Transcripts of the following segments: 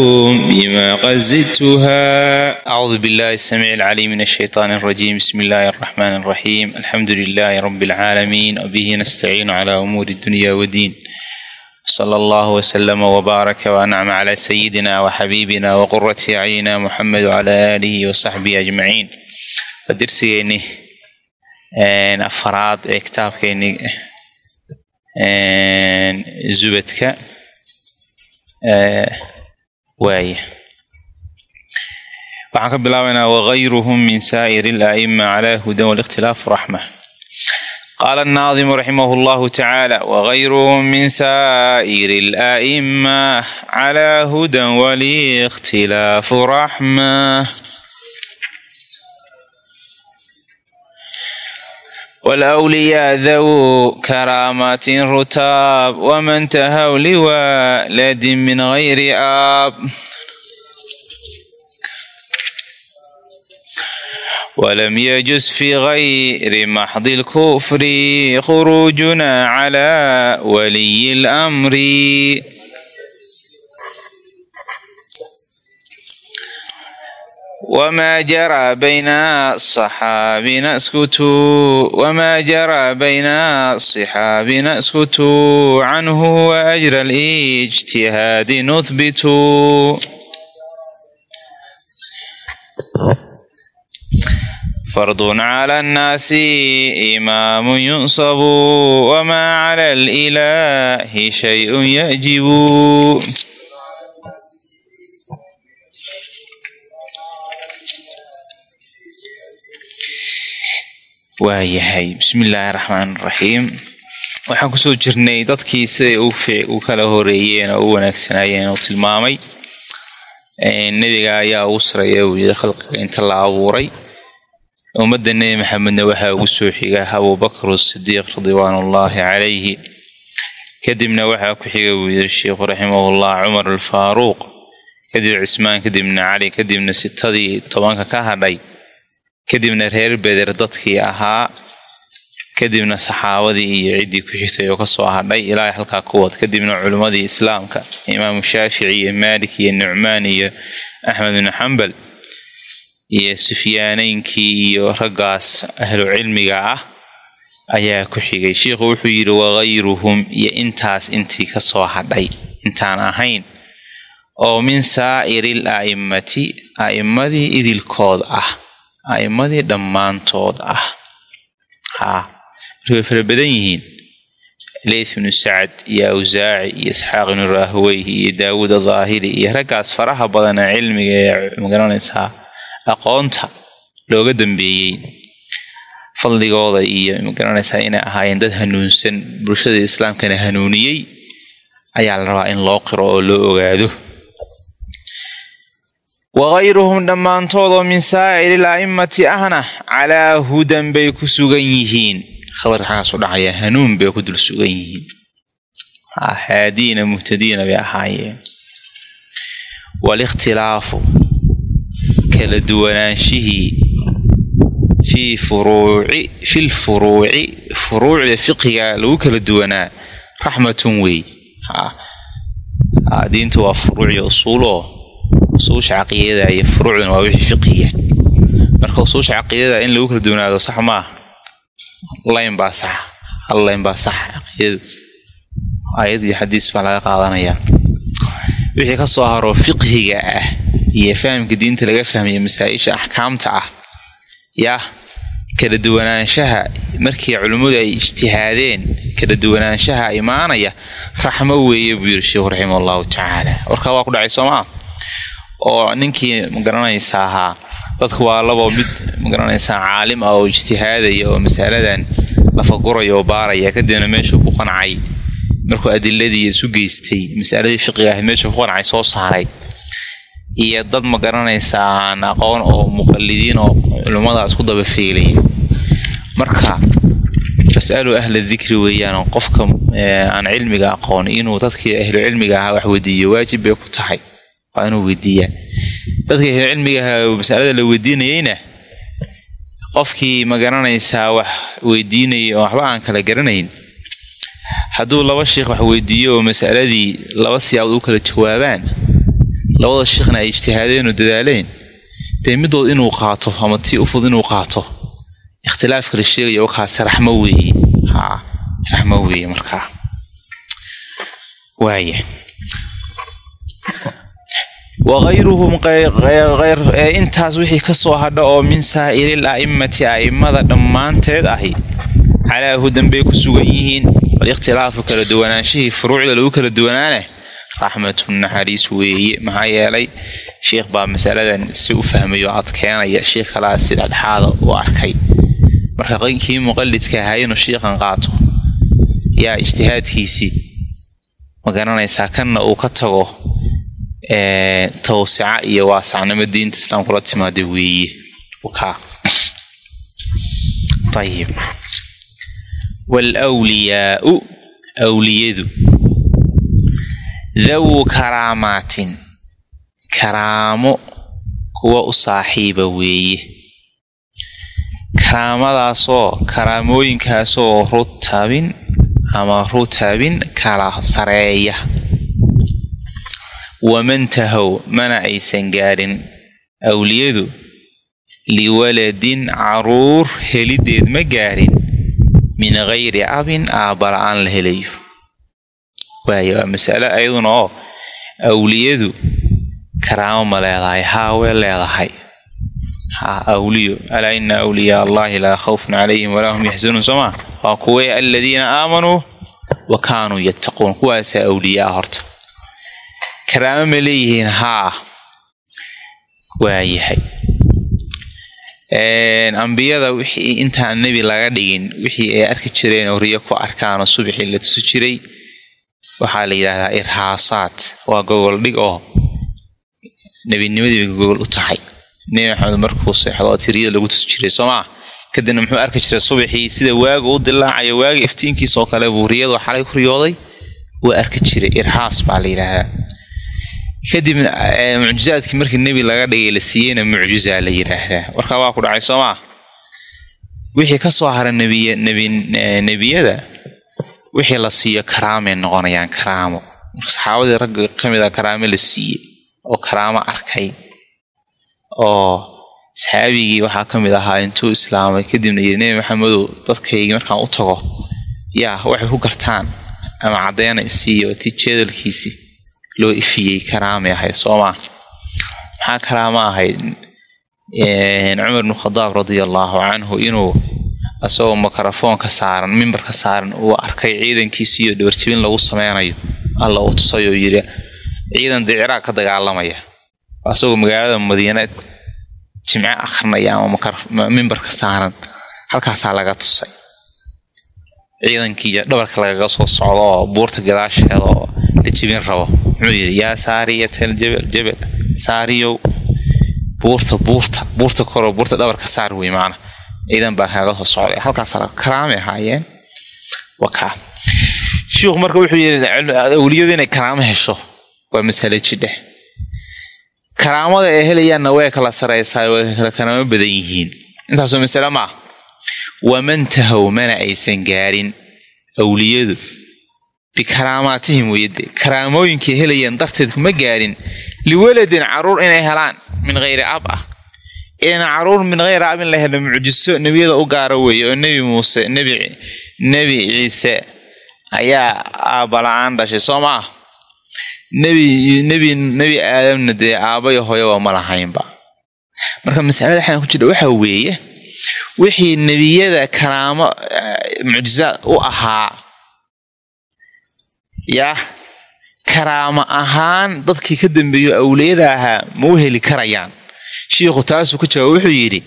بما قد زدتها أعوذ بالله السميع العليم من الشيطان الرجيم بسم الله الرحمن الرحيم الحمد لله رب العالمين وبه نستعين على أمور الدنيا والدين صلى الله وسلم وبارك وأنعم على سيدنا وحبيبنا وقرة أعيننا محمد وعلى آله وصحبه أجمعين درسيني afaraad ee kitaabkeeni zubadka waaya waxaan ka bilaabaynaa wagayruhum min saa'ir ala'ima cala hudan walikhtilaafu raxma qaala annaadimu raximah llahu tacaala wagayruhum min saa'iri ala'ima cala hudan walikhtilaafu raxma wlwliyaa dawu karaamaatin rutaab waman tahaw liwaaladin min hayri aab walam yajus fi hayri maxdi lkufri khuruujuna calaa waliyi lamri wamaa jaraa bayna saxaabina iskutuu wamaa jaraa bayna saxaabina iskutuu canhu wa ajra alijtihaadi nuhbituu fardun cla annaasi imaamu yunsabu wamaa cla alilaahi shayun yajibu waayahay. Bismi illaahi raxmaan raxiim waxaan ku soo jirnay dadkii siday u kala horeeyeen oo u wanaagsanaayeen uu tilmaamay nebiga ayaa ugu saraya uu yidhi khalqiga inta la abuuray. Ummadda nebi maxamedna waxaa ugu soo xiga abubakr asidiiq ridwaanullaahi calayhi. Kadibna waxaa ku xigay buu yidhi sheikhu raximahullah cumar alfaaruuq. Kadib cismaan kadibna cali kadibna sitadii tobanka ka hadhay kadibna reer beder dadkii ahaa kadibna saxaabadii iyo ciddii ku xigtay oo ka soo hadhay ilaa halkaa kuwad kadibna culimmadii islaamka imaamu shaafici iyo maalik iyo nucmaan iyo axmed bnu xambal iyo sufyaaneynkii iyo raggaas ahlu cilmiga ah ayaa ku xigay. Sheikhu wuxuu yidhi wagayruhum iyo intaas intii ka soo hadhay intaan ahayn oo min saa'iril a'immati a'immadii idilkood ah a'immadii dhammaantood ah. Haa marka way fara badan yihiin. Leyth ibnu sacad iyo awsaaci iyo isxaaq ibnu raahweyhi iyo daawuud adaahiri iyo raggaas faraha badana cilmiga ee ma garanaysaa aqoonta looga dambeeyey. Fadligooda iyo ma garanaysaa inay ahaayeen dad hanuunsan bulshada islaamkana hanuuniyey ayaa la rabaa in loo qiro oo loo ogaado wagayruhum dhammaantoodoo min saa'iri a'immati ahna calaa hudan bay ku sugan yihiin khabarka xagaasu dhacaya hanuun bay ku dul sugan yihiin haadiina muhtadiina bay ahaayeen walikhtilaafu kala duwanaanshihii fii furuuci fil furuuci furuucda fiqiga lagu kala duwanaa raxmatun wey diinta waa furuuci usuuloo usuusha caqiidada iyo furuucdan waa wixii fiqiya marka usuusha caqiidada in lagu kala duwanaado sax maaha layn baa sax. Hal layn baa sax caqiidadu aayad iyo xadiis baa laga qaadanayaa wixii ka soo haro fiqhiga ah iyo fahamka diinta laga fahmaya masaa-isha axkaamta ah yah kala duwanaanshaha markii culimmadu ay ijtihaadeen kala duwanaanshaha imaanaya raxmo weeye buu yidhi sheikhu raximah allahu tacaala warkaa waa ku dhacay soomaa oo ninkii magaranaysa ahaa dadku waa labo mid ma garanaysaa caalim ah oo ijtihaadaya oo masaladan lafaguraya oo baaraya. Kadibna meeshuu ku qancay markuu adiladii isu geystay masaladii fiqiga ahayd meeshuu ku qancay soo saaray. Iyo dad ma garanaysaa aan aqoon oo muqalidiin oo culummada isku daba feelaya marka fasaluu ahla dikri weeyaan qofka aan cilmiga aqoon inuu dadkii ahlu cilmiga ahaa wax weydiiyo waajib bay ku tahay waa inuu weydiiyaa. Dadka ahlu cilmiga ahaa masalada la weydiinayeyna qofkii ma garanaysaa wax weydiinayay oo waxba aan kala garanayn. Hadduu laba sheikh wax weydiiyo oo masaladii laba siyaabood u kala jawaabaan labada sheekhna ay ijtihaadeen oo dadaaleen dee midood inuu qaato ama tii ufud inuu qaato ikhtilaafka la sheegaya kaasi raxmo weeye. Haa raxmo weeye markaa. Waaya wagayruhum intaas wixii ka soo hadha oo min saa'iril a'immati a'immada dhammaanteed ahi. Calaa hudan bay ku sugan yihiin. Walikhtilaafu kala duwanaanshihii furuucda lagu kala duwanaana raxmatun naxariis weeye maxaa yeelay sheikh baa masaladan si u fahmayo adkeenaya sheikh kalaa si dhexdhexaada u arkay. Marka kii muqalidka ahaa inuu shiikhan qaato yaa ijtihaadkiisii ma garanaysaa kanna uu ka tago tawsica iyo waasacnimo diinta islaamkula timaada weeye. Ayib waalwliyaau awliyadu. Dawuu karaamaatin. Karaamo kuwa u saaxiiba weeye. Karaamadaasoo karaamooyinkaasoo rutabin ama rutabin kala sareeya wamantahow mana aysan gaadhin awliyadu liwaladin carruur helideed ma gaadhin min gayri abin aabala-aan la helayo waayo waa masale ayaduna oo awliyadu karaamo ma leedahay haa leedahay ha awliyo alaa ina awliyaa allahi laa khawfun calayhim walaa hum yaxzanuun soomaa waa kuwee aladiina aamanuu wa kaanuu yattaquun kuwaasaa awliyaa horta karaamo ma leeyihiin haa. Waayahay. Ambiyada wixii intaan nebi laga dhigin wixii ay arki jireen oo riyo ku arkaanoo subaxii la tusi jiray waxaa la yidhaahdaa irhaasaad waa gogol dhig oo nebinimadii gogol u tahay. Nebi maxamed markuu seexdo tiriyada lagu tusi jiray soomaa kadibna muxuu arki jiray subaxii sida waaga u dilaacayo waaga iftiinkiisa oo kale buu riyadu xalay ku riyooday. Waa arki jiray irhaas baa la yidhaahdaa kadibna mucjizaadkii markii nebi laga dhigay la siiyeyna mucjizaa la yidhaahdaa warkaa waa ku dhacay soomaa wixii ka soo hara nebiy nebiyada wixii la siiyo karaamay noqonayaan karaamo. Marka saxaabadii ragga ka mid a karaamo la siiyey oo karaamo arkay. Oo saxaabigii waxaa ka mid ahaa intuu islaamay. Kadibna yidhi nebi maxamedow dadkaygii markaan u tago yaa waxay ku gartaan ama caddeena isiiyo tii jeedalkiisii loo ifiyey karaamay ahayd soomaa maxaa karaamo ahayd? Cumar bnu khadaab radia allaahu canhu inuu isagoo mikrofoonka saaran mimbarka saaran uu arkay ciidankiisi iyo dhabarjibin lagu sameynayo alla uu tusayoo yidhi ciidan dee ciraaq ka dagaalamaya isagoo magaalada madiina jimce akrinaya ama mimbarka saaran halkaasaa laga tusay. Ciidankii dhabarka lagaga soo socdo oo buurta gadaasheeda oo la jibin rabo muxuu yidhi yaa saariyatal jabal jabal saariyow. Buurta buurta buurta koroo buurta dhabarka saar wey maana. Ciidan baa kaaga soo socday. Halkaas karaamay ahaayeen. Wakaa shiikhu marka wuxuu yidhi awliyadu inay karaamo hesho. Waa masale jidheh karaamada ay helayaanna way kala saraysaa way kala karaamo badan yihiin. Intaasoo masale maa wamantahow mana aysan gaarin. Awliyadu bikaraamaatihim weyde karaamooyinkay helayaan darteed kuma gaarin. Liwaladin carruur inay helaan min hayri ab ah. Ilan carruur min hayri ab in la helo mucjiso nebiyada u gaara weeye oo nebi muuse nebi ciise ayaa aabala-aan dhashay soo maah nebi nebi aadamna dee aabbayo hooyaba ma lahaynba. Marka masalada xaan ku jira waxaa weeye wixii nebiyada karaamo mucjizaad u ahaa yah karaamo ahaan dadkii ka dambeeyo awliyada ahaa ma u heli karayaan. Shiikhu taasuu ka jawaab wuxuu yidhi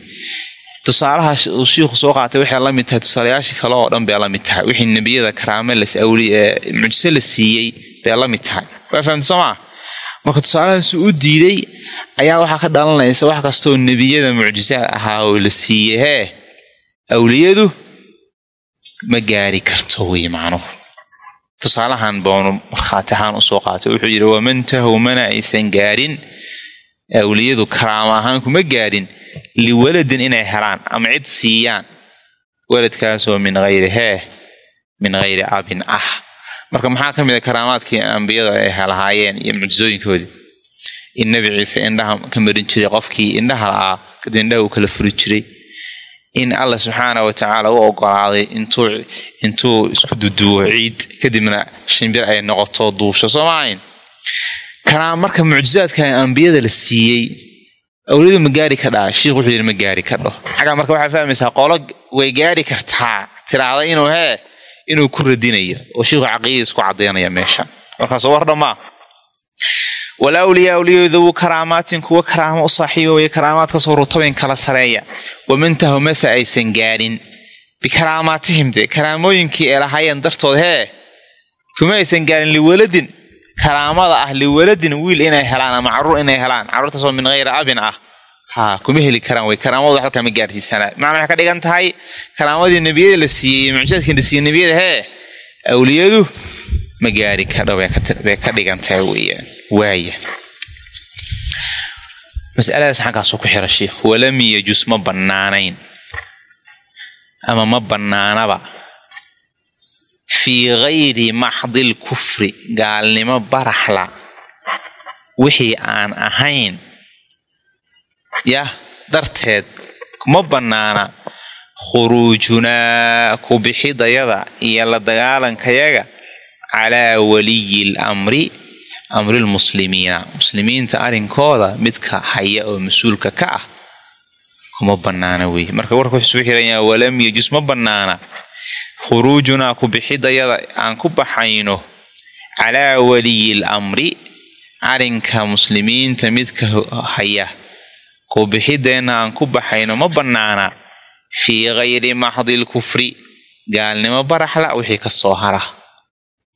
tusaalaha uu shiikhu soo qaatay waxay la mid tahay tusaalayaashii kale oo dhan bay la mid tahay. Wixii nebiyada karaamo mucjiso la siiyey bay la mid tahay. Waa fahamta soo maa marka tusaalahaasu u diiday ayaa waxaa ka dhalanaysa wax kastoo nebiyada mucjisaad ahaa oo la siiyey awliyadu ma gaari karto wey macnuhu tusaalahan boonu markhaati ahaan u soo qaatay wuxuu yidhi wamantahow mana aysan gaarin awliyadu karaama ahaan kuma gaadhin liwaladin inay helaan ama cid siiyaan waladkaasoo min hayri hee min hayri abin ah. Marka maxaa ka mid a karaamaadkii ambiyada ay helahaayeen iyo mucjisooyinkoodii in nebi ciise indhaha ka marin jiray qofkii indhaha la'aa kadib indhaha uu kala furi jiray in alla subxaana wa tacaala u ogolaaday intuu isku duduwo ciid kadibna shimbir ay noqoto duusho soo maahayn karaam marka mucjizaadka ambiyada la siiyey awliyadu ma gaari ka dhaa shiikh wuxuu yidhi ma gaari kadho xaggaa marka waxaa fahmaysaa qolo way gaari kartaa tiraahda inuu hee inuu ku radinayo oo shiikhu caqiidadiis ku caddaynaya meesha. Markaasoo war dhammaa wal awliyaa awliyadu karaamaatin kuwa karaamo u saaxiiba weye karaamaadkasoo rutabayn kala sareeya. Wamantahu mase aysan gaadhin bikaraamaatihim de karaamooyinkii ay lahaayeen dartood hee kuma aysan gaadhin liwaladin karaamada ah liwaladin wiil inay helaan ama carruur inay helaan. Carruurtaasoo min hayri abin ah. Ha kuma heli karaan way karaamadu halkaa ma gaarsiisanaa. Macna waxay ka dhigan tahay karaamadii nebiyada la siiyey mucjisaadkii la siiyey nebiyada hee awliyadu ma gaari kadho bay ka dhigan tahay weeyaan waaya masaladaas xaggaasuu ku xira sheikh walam yajus ma bannaanayn ama ma bannaanaba fii gayri maxdil kufri. Gaalnimo baraxla wixii aan ahayn yah darteed kuma bannaana khuruujunaa ku bixidayada iyo la dagaalankayaga calaa waliyi lamri amrilmuslimiina muslimiinta arrinkooda midka haya oo mas'uulka ka ah kuma bannaana wey marka warka wuxuu isugu xiran yaha walam yajus ma bannaana khuruujunaa ku bixidayada aan ku baxayno calaa waliyi lamri arrinka muslimiinta midka haya ku bixideenna aan ku baxayno ma bannaana fii gayri maxdi lkufri gaalnimo baraxla wixii ka soo hara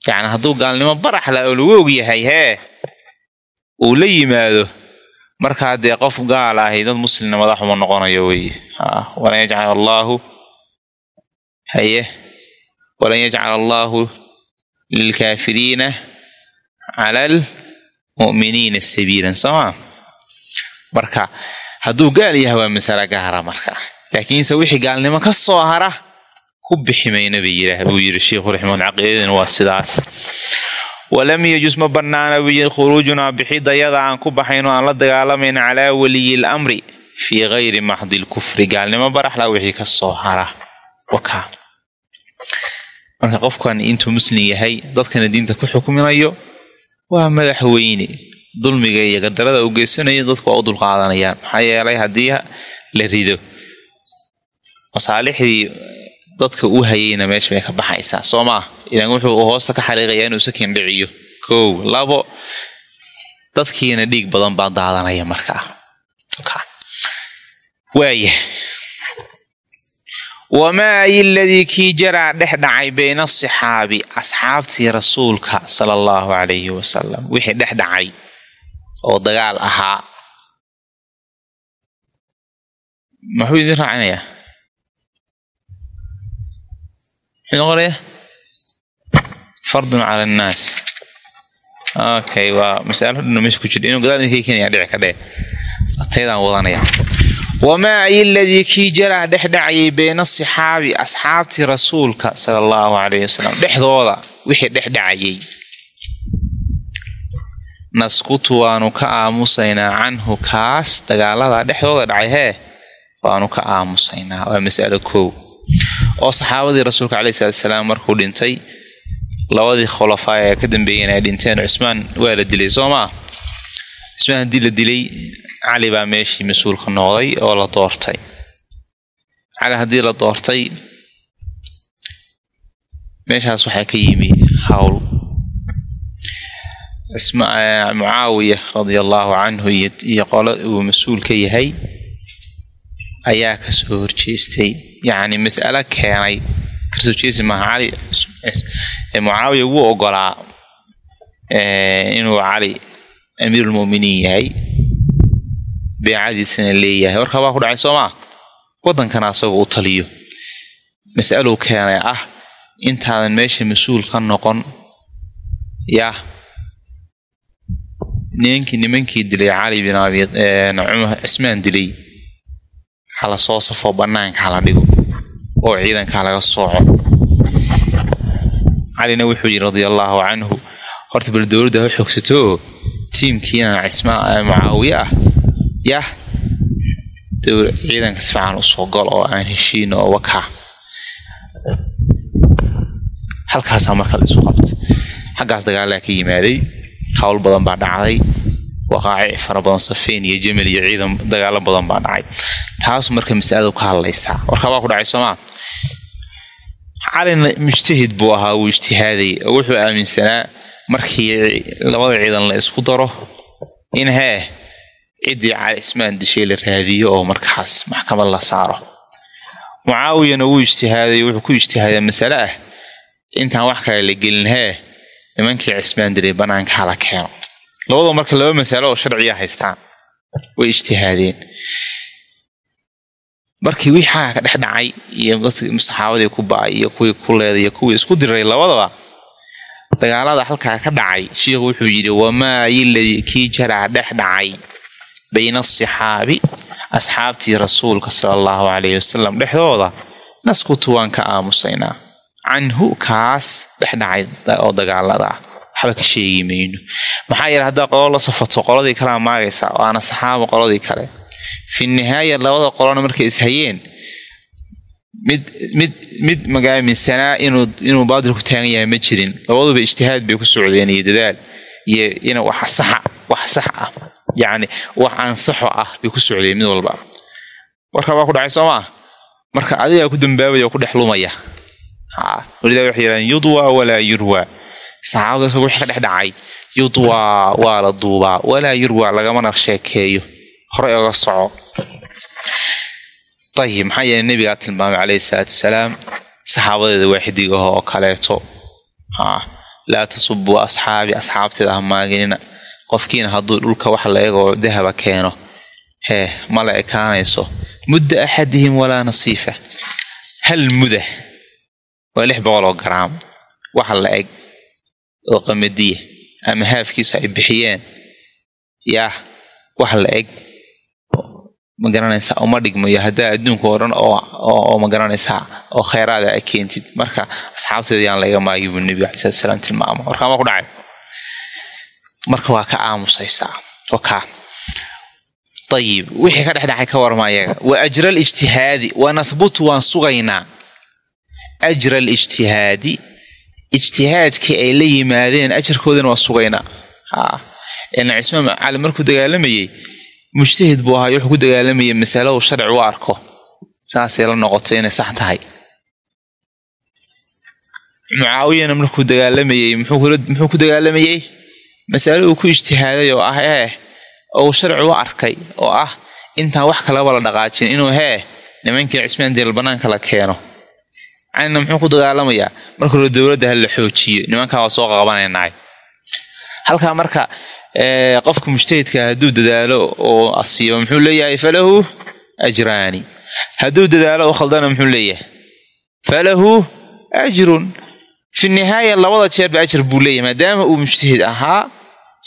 yacni hadduu gaalnimo baraxla oo lagu og yahay hee uu la yimaado. Markaa dee qof gaal ahi dad muslimna madaxuma noqonayo weye walan yajcal allaahu haye? Walan yajcala allaahu lilkaafiriina cala almu'miniina sabiilan sooma marka hadduu gaal yahay waa masale gaara marka. Laakiinse wixii gaalnimo ka soo hara ku bixi mayna bay yidhaah buu yidhi sheikhu raximahul caqiidadina waa sidaas. Walam yajus ma bannaana buu yidhi khuruujunaa bixidayada aan ku baxayno aan la dagaalamayna calaa waliyi lamri fii gayri maxdi lkufri gaalnimo baraxla wixii ka soo hara. Wakaa marka qofkan intuu muslim yahay dadkana diinta ku xukminayo waa madaxweyne dulmiga iyo gadarada u geysanayo dadku waa u dulqaadanayaan. Maxaa yeelay haddii la rido masaalixdii dadka u hayayna meesha bay ka baxaysaa. Soo maa ilan wuxuu hoosta ka xariiqayaa inuu sakin dhiciyo. Kow labo dadkiina dhiig badan baa daadanaya markaa waaya wamaa ay ladii kii jaraa dhex dhacay bayna asixaabi asxaabtii rasuulka sala allahu calayhi wasalam wixii dhex dhacay oo dagaal ahaa. Muxuu idin raacinayaa muxuu noqonaya fardun cala annaas okay waa masalo dhuna meesha ku jirta inuu gadaal idinka keenaya dhici ka dhee taydaan wadanaya. Wamaa ay ladii kii jaraa dhex dhacayay bayna asixaabi asxaabtii rasuulka sala allahu calayhi wasalam dhexdooda wixii dhex dhacayay. Naskutu waanu ka aamusaynaa canhu kaas. Dagaalada dhexdooda dhacay hee waanu ka aamusaynaa. Waa mas'alo koow oo saxaabadii rasuulka caleyhi salatu salaam markuu dhintay labadii khulafaa ee ka dambeeyeen ay dhinteen cusmaan waa la dilay soo maa cusmaan haddii la dilay cali baa meeshii mas'uulka noqday oo la doortay. Cali haddii la doortay meeshaas waxaa ka yimi hawl. Mucaawiya radia allaahu canhu iyo qolo uu mas'uul ka yahay ayaa ka soo horjeestay yacni mas'alo keenay ka soo jeesi maaha cali mucaawiya wuu ogolaa inuu cali amiirulmu'miniin yahay beecadiisana leeyahay. Warkaa baa ku dhacay soo maa waddankana asagoo u taliyo. Mas'aluu keenay ah intaadan meesha mas'uul ka noqon yah nimankii nimankii dilay cali bin abi cismaan dilay hala soo safo banaanka hala dhigo. Oo ciidanka laga sooco. Calina wuxuu yidhi radia allaahu canhu horta bal dowladda ha xoogsato tiimkiina cismaa mucaawiye ah. Yah ciidanka si fiican u soo gol oo aan heshiin oo wakaa halkaasaa marka la isu qabtay. Xaggaas dagaalaa ka yimaaday hawl badan baa dhacday waqaacic fara badan safeyn iyo jamal iyo ciidan dagaalo badan baa dhacay. Taas marka masaladu ka hadlaysaa warkaabaa ku dhacay soomaa calina mujtahid buu ahaa wuu ijtihaaday. Wuxuu aaminsanaa markii labada ciidan la isku daro in hee ciddii cali ismaan dishay la raadiyo oo markaas maxkamad la saaro. Mucaawiyana wuu ijtihaaday wuxuu ku ijtihaaday masale ah. Intaan wax kale la gelin hee nimankii cismaan dilay banaanka hala keeno labadoo marka laba masalo oo sharciya haystaan. Way ijtihaadeen. Markii wixii xaga ka dhex dhacay iyo saxaabadii ku ba'ay iyo kuwii ku leeday iyo kuwii isku diray labadaba dagaalada halkaa ka dhacay sheikhu wuxuu yidhi wamaa yiladii kii jaraa dhex dhacay bayna asixaabi asxaabtii rasuulka sala allahu calayhi wasalam dhexdooda naskutu waan ka aamusaynaa. Canhu kaas dhex dhacay oo dagaalada ah waxba ka sheegi mayno. Maxaa yeele haddaa qolo la safato qoladii kalea maagaysaa oo aana saxaaba qoladii kale. Fi nihaaya labada qolona markay ishayeen mid mid mid magaaminsanaa inuu inuu baadil ku taagan yahay ma jirin. Labaduba ijtihaad bay ku socdeen iyo dadaal iyo in wax saxa wax sax ah. Yacni wax ansaxo ah bay ku socdeen mid walba. Warka baa ku dhacay soo maa marka adigaa ku dambaabaya oo ku dhex lumaya. Ha walidaa waxay yidhahdeen yudwa walaa yurwa saxaabada isagu wixii ka dhex dhacay. Yudwa waa la duubaa. Walaa yurwa lagamana sheekeeyo. Hore oga soco. Ayib maxaa yeele nebigaa tilmaamay calayhi salaatu wasalaam saxaabadeeda waaxidigaho oo kaleeto. Ha laa tasubuu asxaabi asxaabteeda ha maaginina. Qofkiina hadduu dhulka wax la egoo dahaba keeno hee ma la ekaanayso. Mudda axadihim walaa nasiifa. Hal muda waa lix boqol oo garaam waxa la eg oo qamadiya ama haafkiisu ay bixiyeen. Yaah wax la eg. Ma garanaysaa uma dhigmayo haddaa adduunka oo dhan oo ma garanaysaa oo kheyraada a keentid. Marka asxaabteeda yaan laga maagi buu nebiga alai slat salaam tilmaama ku dhacay? Marka waa ka aamusaysaa wakaa ayib wixii ka dhexdhexay ka warma wa ajra alijtihaadi wa nahbutu waan sugaynaa. Ajra alijtihaadi ijtihaadkii ay la yimaadeen ajarkoodana waa sugaynaa cismaan cali markuu dagaalamayey mujtahid buu ahaa wuxuu ku dagaalamayay masalo uu sharci u arko. Saasay la noqotay inay sax tahay. Mucaawiyana markuu dagaalamayey muxuu ku dagaalamayey masalo uu ku ijtihaaday oo ah ee oo uu sharci u arkay oo ah intaan wax kalaba la dhaqaajin inuu hee nimankii cismaan deel banaanka la keeno canina muxuu ku dagaalamayaa marka hore dowladda ha la xoojiyo. Nimankaa waa soo qabanaynaay halkaa marka qofka mujtahidka hadduu dadaalo oo asiibo muxuu leeyahay falahu ajraani. Hadduu dadaalo oo khaldana muxuu leeyahay falahu ajrun. Fi nihaaya labada jeerba ajar buu leeyahay maadaama uu mujtahid ahaa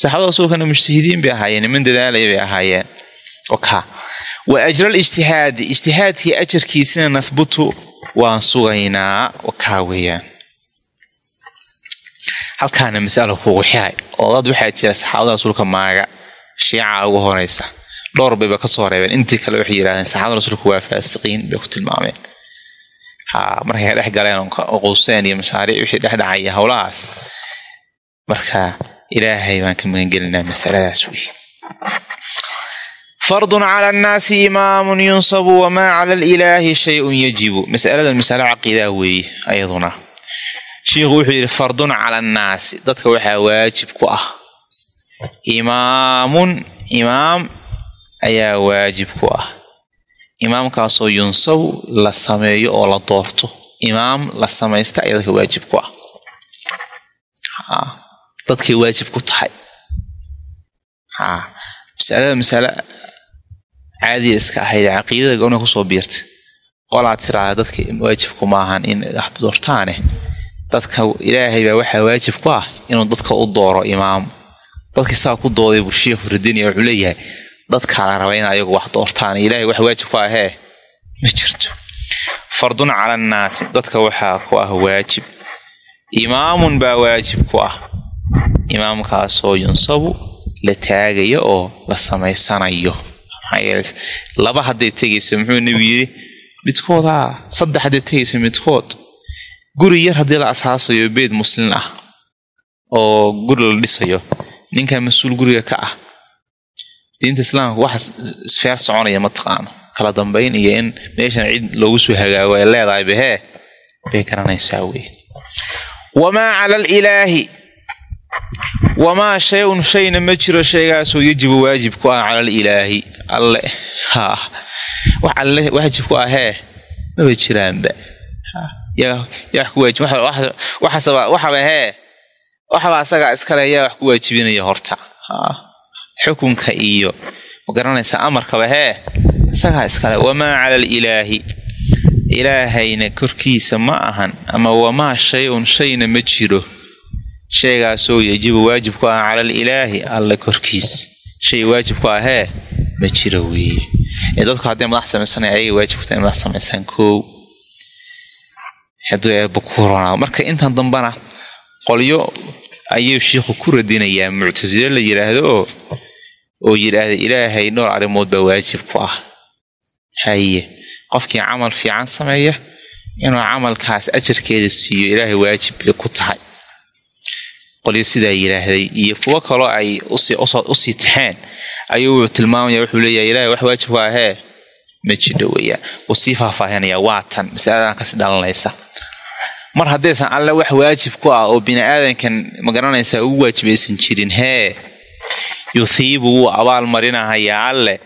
saxaabada suukana mujtahidiin bay ahaayeen niman dadaalaya bay ahaayeen. Wa ajral ijtihaadi. Ijtihaadkii ajarkiisina nahbutu waan sugaynaa wakaa weeyaan halkaana masalo kugu xiray oo dad waxaa jira saxaabada rasuulka maaga shiica ugu horeysa. Dhowr bayba ka soo reebeen intii kale waxay yidhahdeen saxaabada rasuulka waa faasiqiin bay ku tilmaameen. Markay ka dhex galeen quuseen iyo mashaariic wixii dhex dhacaya howlahaas marka ilaahay baan ka magangelinaa masaladaas wey fardun cala annaasi imaamun yunsabu wamaa cala alilaahi shayun yajibu. Masaladan masalo caqiidaa weeye ayaduna. Shiikhu wuxuu yidhi fardun cala annaasi dadka waxaa waajib ku ah. Imaamun imaam ayaa waajib ku ah. Imaamkaasoo yunsabu la sameeyo oo la doorto. Imaam la samaysta ayaa dadka waajib ah. Dadkay waajib ku tahay. Masalada masale caadiya iska ahayd caqiidada gowna ku soo biirta qolaa tiraada dadka waajibku maahan in wax doortaane dadka ilaahay baa waxaa waajib ku ah inuu dadka u dooro imaam dadkii saa ku dooday buu sheikhu radiniya wuxuu leeyahay dadkaa la raba in ayagu wax doortaan ilahay wax waajib ku ahee ma jirto fardun cala annaasi dadka waxaa ku ah waajib imaamun baa waajib ku ah imaamkaasoo yunsabu la taagayo oo la samaysanayo laba hadday tegayso muxuu nebigu yidhi midkoodaa saddex hadday tegayso midkood guri yar haddii la asaasayo beed muslin ah oo guri la dhisayo ninkaa mas'uul guriga ka ah. Diinta islaamka waxa isfeer soconaya ma taqaano. Kala dambayn iyo in meeshan cid loogu soo hagaago ay leedahay behee bay garanaysaa wey wamaa cala alilaahi wamaa shay-un shayna ma jiro shaygaasoo yajibu waajib ku ah cala alilaahi alle haa wax alle waajib ku ahee maba jiraanba yaa ku waajib waxaba hee waxaba asagaa iskale yaa wax ku waajibinaya horta xukunka iyo ma amarkaba hee isagaa iskale wamaa cala alilaahi ilaahayna korkiisa ma ahan ama wamaa shay-un shayna ma jiro shaygaasoo yajibu waajib ku ah cala alilaahi alle korkiis. Shay waajib ku ahee ma jiro weeye ee dadku hadday madax samaysanaya ayagay waajib ku madax samaysaan koow hadduu eebba ku ronaa marka intan dambana qolyo ayuu shiikhu ku radinayaa. Muctasile la yidhaahdo oo oo yidhaahda ilaahay dhowr arrimood baa waajib ku ah. Haye qofkii camal fiican sameeya inuu camalkaas ajarkeeda siiyo ilaahay waajib bay ku tahay qolyo sidaa yidhaahday iyo kuwo kaloo ay u sii taxeen. Ayuu wuxuu tilmaamaya wuxuu leeyahay ilahay wax waajib ku ahee. Ma jidho weeyaan sii faahfaahinaya waa tan masaladan ka sii dhalanaysa. Mar haddaysan alle wax waajib ku ah oo bini aadankan ma garanaysaa ugu waajibaysan jirin hee yuhiibu wuu abaal marinahayaa alle.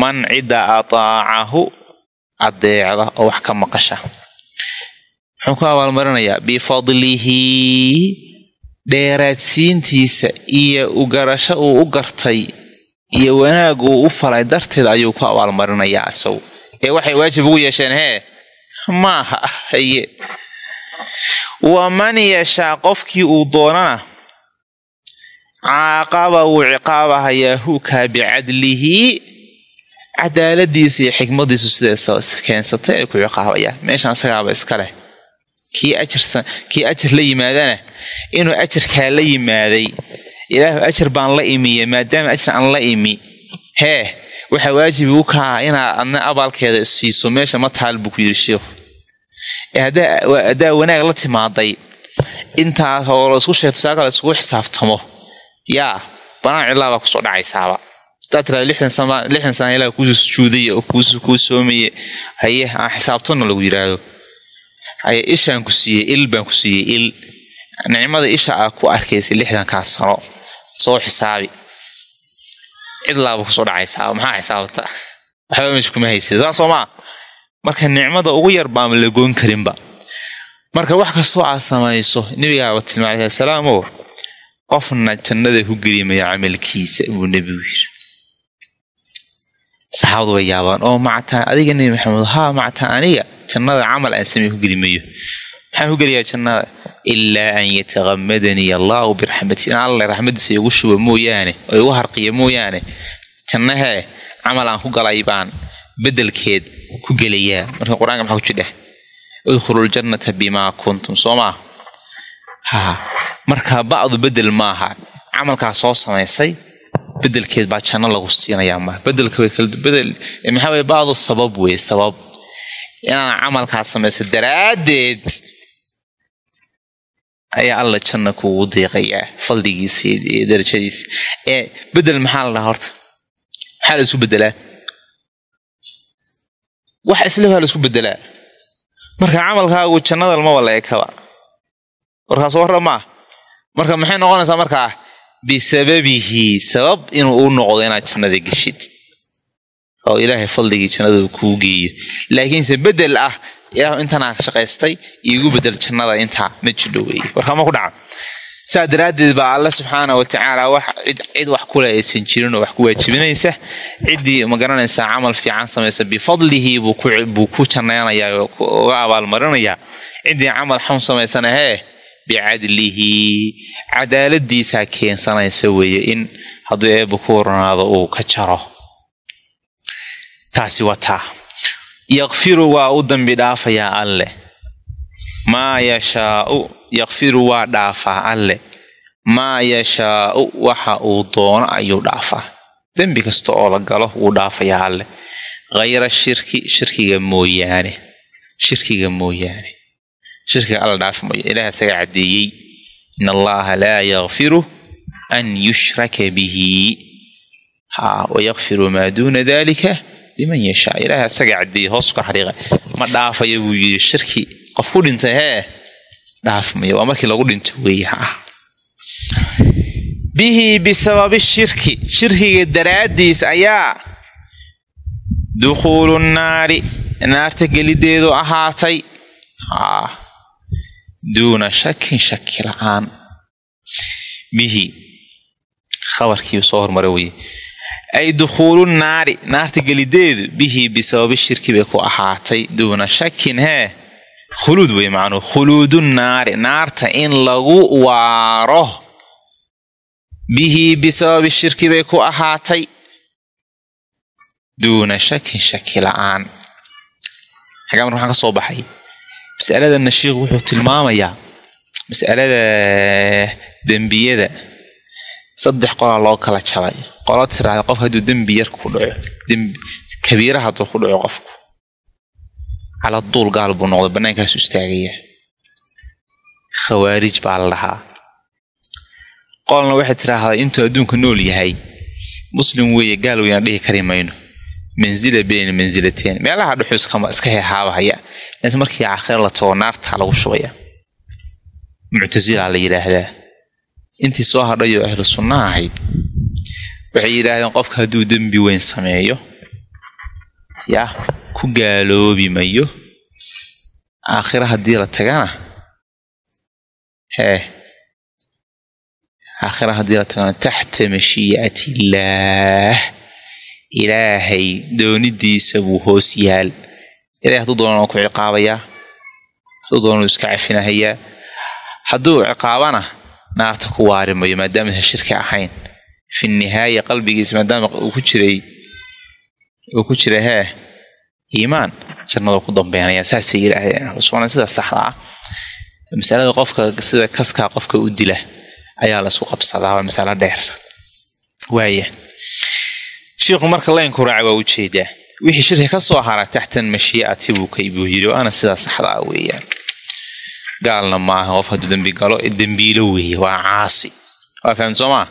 Man cidda ataacahu adeecda oo wax ka maqasha. Muxuu ku abaalmarinayaa bifadlihi dheeraadsiintiisa iyo ugarasho uu u gartay iyo wanaag uu u falay darteed ayuu ku abaalmarinayaa isagu ee waxay waajib ugu yeesheen hee maaha haye. Waman yashaa qofkii uu doonana? Caaqaba wuu ciqaabahayaa hukaa bicadlihi cadaaladiisa iyo xikmadiisu siday keensatay ay ku ciqaabayaa meeshan isagaaba iska leh. Kii ajar la yimaadana inuu ajarkaa la yimaaday. Ilaahu ajar baan la imiye maadaama ajar aan la imi. Hee waxaa waajibi u kaa inaad adna abaalkeeda siiso meesha ma taal buu ku yidhi sheikhu haddaa wanaag la timaaday intaas oo la sheegto saaka la iskugu xisaabtamo. Yaa banaan cilaabaa ku soo dhacaysaaba. Hadaa tiraa lixdan sana ilaa kuu sujuudaya oo kuu soomaye haye aan xisaabtonna lagu yidhaahdo. Haye ishaan ku siiyey il baan ku siiyey il nicmada isha aa ku arkaysay lixdankaas sano soo xisaabi. Cidlaaba ku soo dhacaysaaba maxaa xisaabta waxba meesha kuma haysid saa soo maa marka nicmada ugu yar baama la goon karinba. Marka wax kastoo aad samayso nebigaaba tilmaamay alai salaam oo qofna jannada ku gelimaya camalkiisa buu nebigu yiri saxaabadu way yaabaan oo mactaa adiga nebi maxamed haa mactaa aniga jannada camal aan samey ku gelimayo maxaan ku geliyaa jannada ilaa an yatakamadanii allaahu biraxmati in alla raxmadiisa igu shuba mooyaane oo igu harqiya mooyaane jannahee camal aan ku galay baan bedelkeed ku gelayaa marka qur'aanka maxaa ku jidheh udkhulu ljannata bimaa kuntum soo maa ha marka bacdu bedel maaha camalkaa soo samaysay bedelkeed baa janno lagu siinayaa maa bedelka way kalbedel maxaa weye bacdu sabab weye sabab inaan camalkaa samaysay daraaddeed ayaa alla janna kuugu diiqayaa fadligiisa iyo darajadiisa ee bedel maxaa la dhahaa horta? Maxaa la isu bedelaa wax isle waa la isku bedelaa marka camalkaagu jannada lamaba la warkaas warra maa marka maxay noqonaysaa markaa bisababihi sabab inuu u noqdo inaad jannada geshid. Oo ilaahay fadligii jannada kuu geeyo. Laakiinse bedel ah ilaahu intanaa shaqaystay iigu bedel jannada intaa ma jidho warkama ku dhaca saa daraaddeed baa alle subxaana wa tacaala cid wax kule aysan jirin oo wax ku waajibinaysa. Ciddii ma garanaysaa camal fiican samaysa bifadlihi buu ku jannaynayaa uga abaalmarinayaa. Ciddii camal xun samaysana hee bicadlihi cadaaladiisaa keensanaysa weeye in hadduu eebba ku waranaado uu ka jaro. Taasi wataa yakfiru waa u dambi dhaafayaa alle. Maa yashaau yakfiru waa dhaafaa alle. Maa yashaau waxa uu doono ayuu dhaafaa. Dembi kasta oo la galo wuu dhaafayaa alle. Hayra shirki shirkiga mooyaane. Shirkiga mooyaane. Shirkiga alla dhaafi mooya ilaah isaga caddeeyey in allaha laa yakfiru an yushraka bihi. Ha wayakfiru maa duuna dalika liman yashaa ilaah isaga caddeeyey hoos ka xariiqa ma dhaafayo buu yidhi shirki qof ku dhintay hee? Dhaafmaya waa markii lagu dhinto weeye ha bihi bisababi shirki shirkiga daraaddiis ayaa dukhuulu naari naarta gelideedu ahaatay. Haa duuna shakin shaki la'aan. Bihi khabarkii soo hormara weye ay dukhuulu naari naarta gelideedu bihi bisababi shirki bay ku ahaatay duuna shakin hee khuluud wey macnuhu khuluudu naari naarta in lagu waaro bihi bisababi shirki bay ku ahaatay duuna shakin shaki la'aan xagaa marka waxaan ka soo baxay mas'aladana sheikhu wuxuu tilmaamayaa mas'alada dembiyada saddex qolaa loo kala jabay. Qola tiraahda qofka hadduu dembi yar ku dhaco. Dembi kabiira hadduu ku dhaco qofku. Cala duul gaal buu noqday bannaankaasu istaagaya khawaarij baa la dhahaa qolna waxay tiraahdaa intuu adduunka nool yahay muslim weeye gaal weynaan dhihi kari mayno. Manzila bayna manzilateen. Meelaha dhuxu iska hehaabahaya laakiin markii aakhira la tago naartaa lagu shubaya. Muctasilaa la yidhaahdaa intii soo hadhayoo ahlu sunna ahayd waxay yidhaahdeen qofka hadduu dembi weyn sameeyo yah ku gaaloobi mayo aakhira haddii la tagana hee aakhira haddii la tagana taxta mashii'ati illaah ilaahay doonidiisa buu hoos yaal. Ilahay hadduu doonana ku ciqaabayaa hadduu doonanu iska cafinahayaa hadduu ciqaabana naarta ku waari mayo maadaama aysan shirki ahayn. Fi nihaaya qalbigiisa maadaama ku jiray uu ku jira hee iimaan. Jannada ku dambeynaya saasay yidhaahdeen usuna sida saxda ah. Masalada qofka sida kaskaa qofka u dila ayaa la isku qabsadaa waa masalo dheer. Waaya shiikhu marka laynku raaca waa u jeedaa wixii shirka ka soo hara taxtan mashii'ati buu ka buu yidhi waana sidaa saxda ah weeyaan gaalna maaha qof hadduu dembi galo dembiilo weeye waa caasi. Waa fahamta soo maa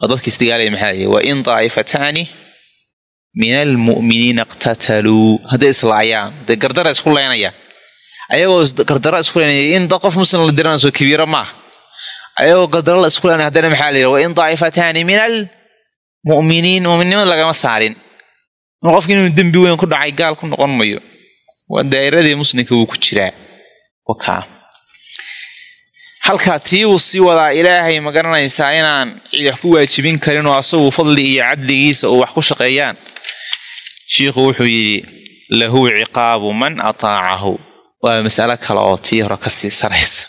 waa dadkiis dagaalaya maxaa layihi wa in daa'ifataani min almu'miniina iqtataluu. Hadday islaayaan dee gardara isku leynayaan ayagoo gardara isku leynaya in qof muslim la diranayso kabiiro maaha ayagoo gardara la isku leynaya haddana maxaa la yidhi wa in daa'ifataani min almu'miniin mu'minnimada lagama saarin. In qofki inuu dembi weyn ku dhacay gaal ku noqon mayo. Waa daa'iradii muslimka wuu ku jiraa. Wakaa halkaa tii uu sii wadaa ilaahay ma garanaysaa inaan cid wax ku waajibin karin oo asagu fadli iyo cadligiisa uu wax ku shaqeeyaan? Shiikhu wuxuu yidhi lahu ciqaabu man ataacahu. Waa mas'alo kale oo tii hore ka sii saraysa.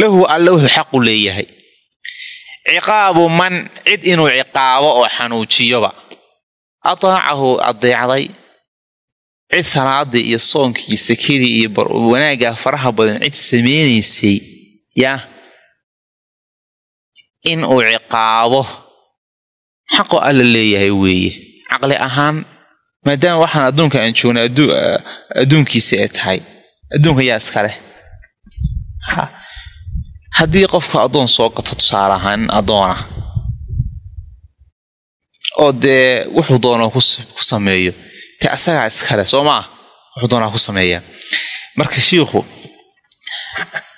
Lahu alle wuxuu xaqu leeyahay. Ciqaabu man cid inuu ciqaabo oo xanuujiyoba. Ataacahu adeecday cid salaadii iyo soonkii sakadii iyo wanaagga faraha badan cid samaynaysay yaa in uu ciqaabo. Xaqo alla leeyahay weeye. Caqli ahaan maadaama waxaan adduunka aan joogna adduunkiisa ee tahay. Adduunka yaa iskaleh haddii qofka addoon soo gato tusaale ahaan nin addoona oo dee wuxuu doonoo ku sameeyo dee asagaa iskale soo maa wuxuu doonaa ku sameeyaa. Marka shiikhu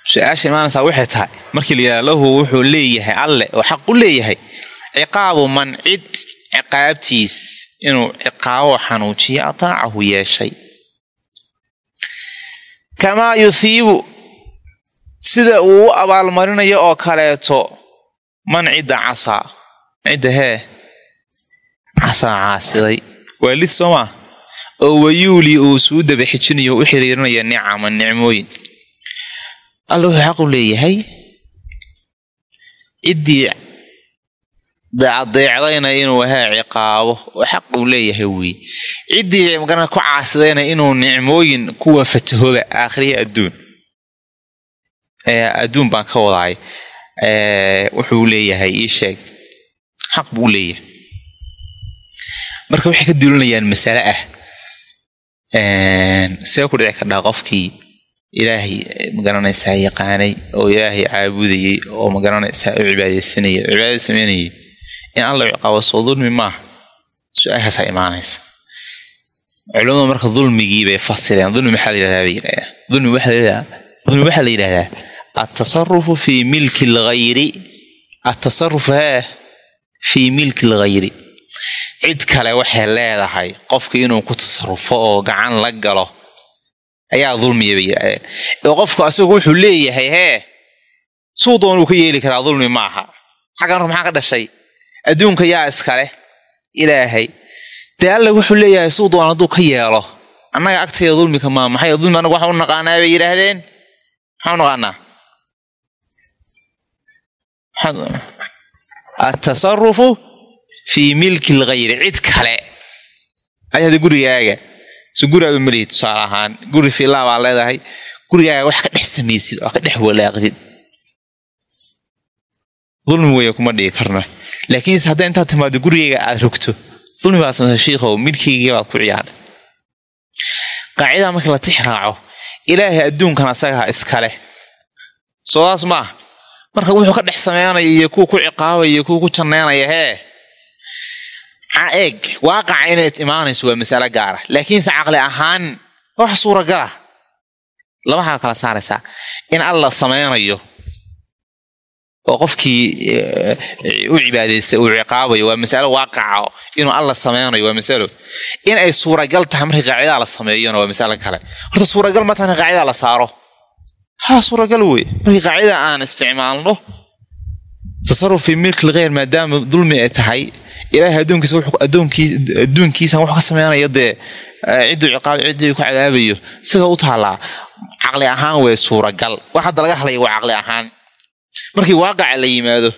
su'aasha imaanaysaa waxay tahay. Markii la yidhaha lahu wuxuu leeyahay alle oo xaq u leeyahay. Ciqaabu man cid ciqaabtiis inuu ciqaabo xanuujiyo ataacahu yeeshay. Kamaa yuhiibu sida uu u abaalmarinayo oo kaleeto man cidda casaa cidda hee casaa caasiday. Waa lid soo maa oo wayuuli uu suu daba xijinayo u xiriirinaya nicama nicmooyin alla wuxuu xaq u leeyahay ciddii adeecdayna inuu hee ciqaabo oo xaq leeyahay wey ciddii magana ku caasidayna inuu nicmooyin kuwa fatahooba aakhiriya adduun. Adduun baan ka wadaay wuxuu leeyahay ii sheeg. Xaq buu leeyahay marka waxay ka duulinayaan masale ah. See ku dhici kardhaa qofkii ilaahay ma garanaysaa yaqaanay oo ilaahay caabudayay oo ma garanaysaa u cibaadaysanayay. Oo cibaadada sameynayay in alla ciqaabo soo dulmi maaha su'aashaasaa imaanaysa. Culimadu marka dulmigii bay fasireen dulmi maxaa la yidhahdaa bay yidhahdaa dulmi waxaa la yidhahdaa dulmi waxaa la yidhahdaa atasarufu fii milki lghayri atasaruf hee fii milki lghayri cid kale waxay leedahay qofka inuu ku tasarufo oo gacan la galo ayaa dulmiya oo qofku asagu wuxuu leeyahay hee suu doon uu ka yeeli karaa dulmi maaha. Xaggan maxaa ka dhashay? Adduunka yaa iskale ilaahay. Dee alla wuxuu leeyahay suu doon hadduu ka yeelo annaga agtayda dulmika maa maxay dulmi anagu waxa u naqaanaa bay yidhaahdeen? Maxaa u naqaanaa? Atasarufu fii milki lghayri cid kale. Ayaada gurigaaga so gurigaadu malihid tusaale ahaan guri fiilaa baa leedahay gurigaaga wax ka dhex samaysid oo ka dhex walaaqdid dulmi weya kuma dhigi karna. Laakiinse hadday intaad timaado gurigayga aad rogto dulmi baad samaysa shiikhow milkiygii baad ku ciyaartay qaacidaha markii la tix raaco ilaahay adduunkan asagaha iskale soodaas maah marka wuxuu ka dhex sameynaya iyo kuwa ku ciqaabaya iyo kuwa ku janneynaya hee eeg waaqaca inayd imaanayso waa masalo gaara laakiinse caqli ahaan wax suuragala labahaa kala saaraysaa in alla sameynayo oo qofkii u cibaadaystay uu ciqaabayo waa masalo waaqaca inuu alla sameynayo waa masalo in ay suuragal tahay markii qaacidaa la sameeyona waa masalo kale horta suuragal ma tahay markii qaacidaa la saaro haa suuragal wey markii qaacida aan isticmaalno tasaruf fii maadaama dulmi ay tahay ilaahay adduunkiisa wuxuu ka sameynaya dee cidduu ciqaab ciddii ku cadaabayo sida u taallaa caqli ahaan wey suuragal. Wax hadda laga hadlaya waa caqli ahaan. Markii waaqaca la yimaado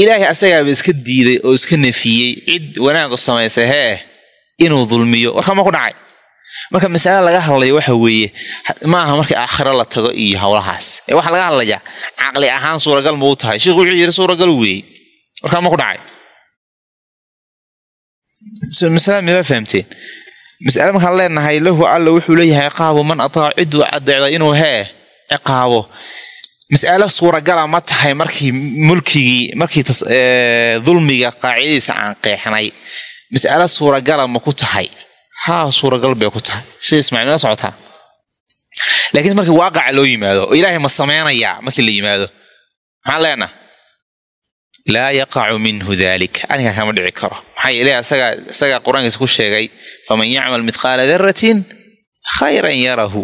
ilaahay asagaaba iska diiday oo iska nafiyey cid wanaagu samaysay hee inuu dulmiyo. Warka ma ku dhacay. Marka masale laga hadlayo waxa weeye maaha markii aakhiro la tago iyo howlahaas ee waxaa laga hadlayaa caqli ahaan suuragal mau tahay. Sheikhu wuxuu yidhi suuragal weeye warkaa ma ku dhacay masala mila fahamteen. Masale markaan leenahay lahu alla wuxuu leeyahay ciqaabu man ataac cidduu adeecda inuu hee ciqaabo. Mas'alo suuragala ma tahay markii mulkigii markii dulmiga qaacidadiisa aan qeexnay mas'alo suuragala ma ku tahay. Haa suuragal bay ku tahay. Sida ismaaciil la socotaa laakiin markii waaqaca loo yimaado oo ilaahay ma sameynayaa markii la yimaado. Maxaan leenaha laa yaqacu minhu dalik arrinkaa kama dhici karo. Maxaa yeele isagaa qur'aankiisa ku sheegay faman yacmal midqaala daratin khayran yarahu.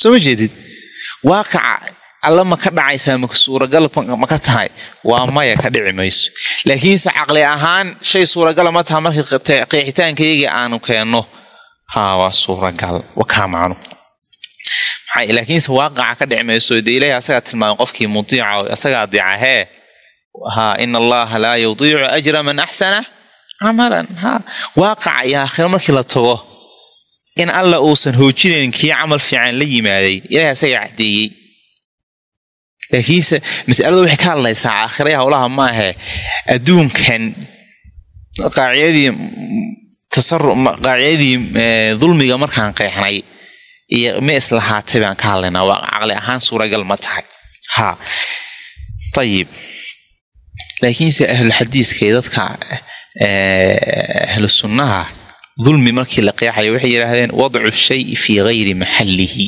Soo ma jeedid? Waaqaca alla ma ka dhacaysaa maka suuragal ma ka tahay? Waa maya ka dhici mayso. Laakiinse caqli ahaan shay suuragala ma taha markii qeexitaankayagii aanu keenno haa waa suuragal. Wakaa macnu laakiinse waaqaca ka dhici mayso. Dee ilahi asagaa tilmaamay qofkii mudiica asagaa adeeca hee haa ina allaha laa yudiicu ajra man axsana camalan ha waaqaca iyo aakhiro markii la tago in alla uusan hoojinayn kii camal fiican la yimaaday. Ilahi asagaa caddeeyey laakiinse masaladu waxay ka hadlaysaa aakhiraya howlaha maahe adduunkan qaacidadii qaacidadii dulmiga markaan qeexnay iyo ma islahaatay baan ka hadlaynaa. Waa caqli ahaan suuragal ma tahay. Ha. Ayib laakiinse ahlulxadiiska iyo dadka ahlu sunnaha dulmi markii la qeexayo waxay yidhaahdeen wadcu shayi fii gayri maxallihi.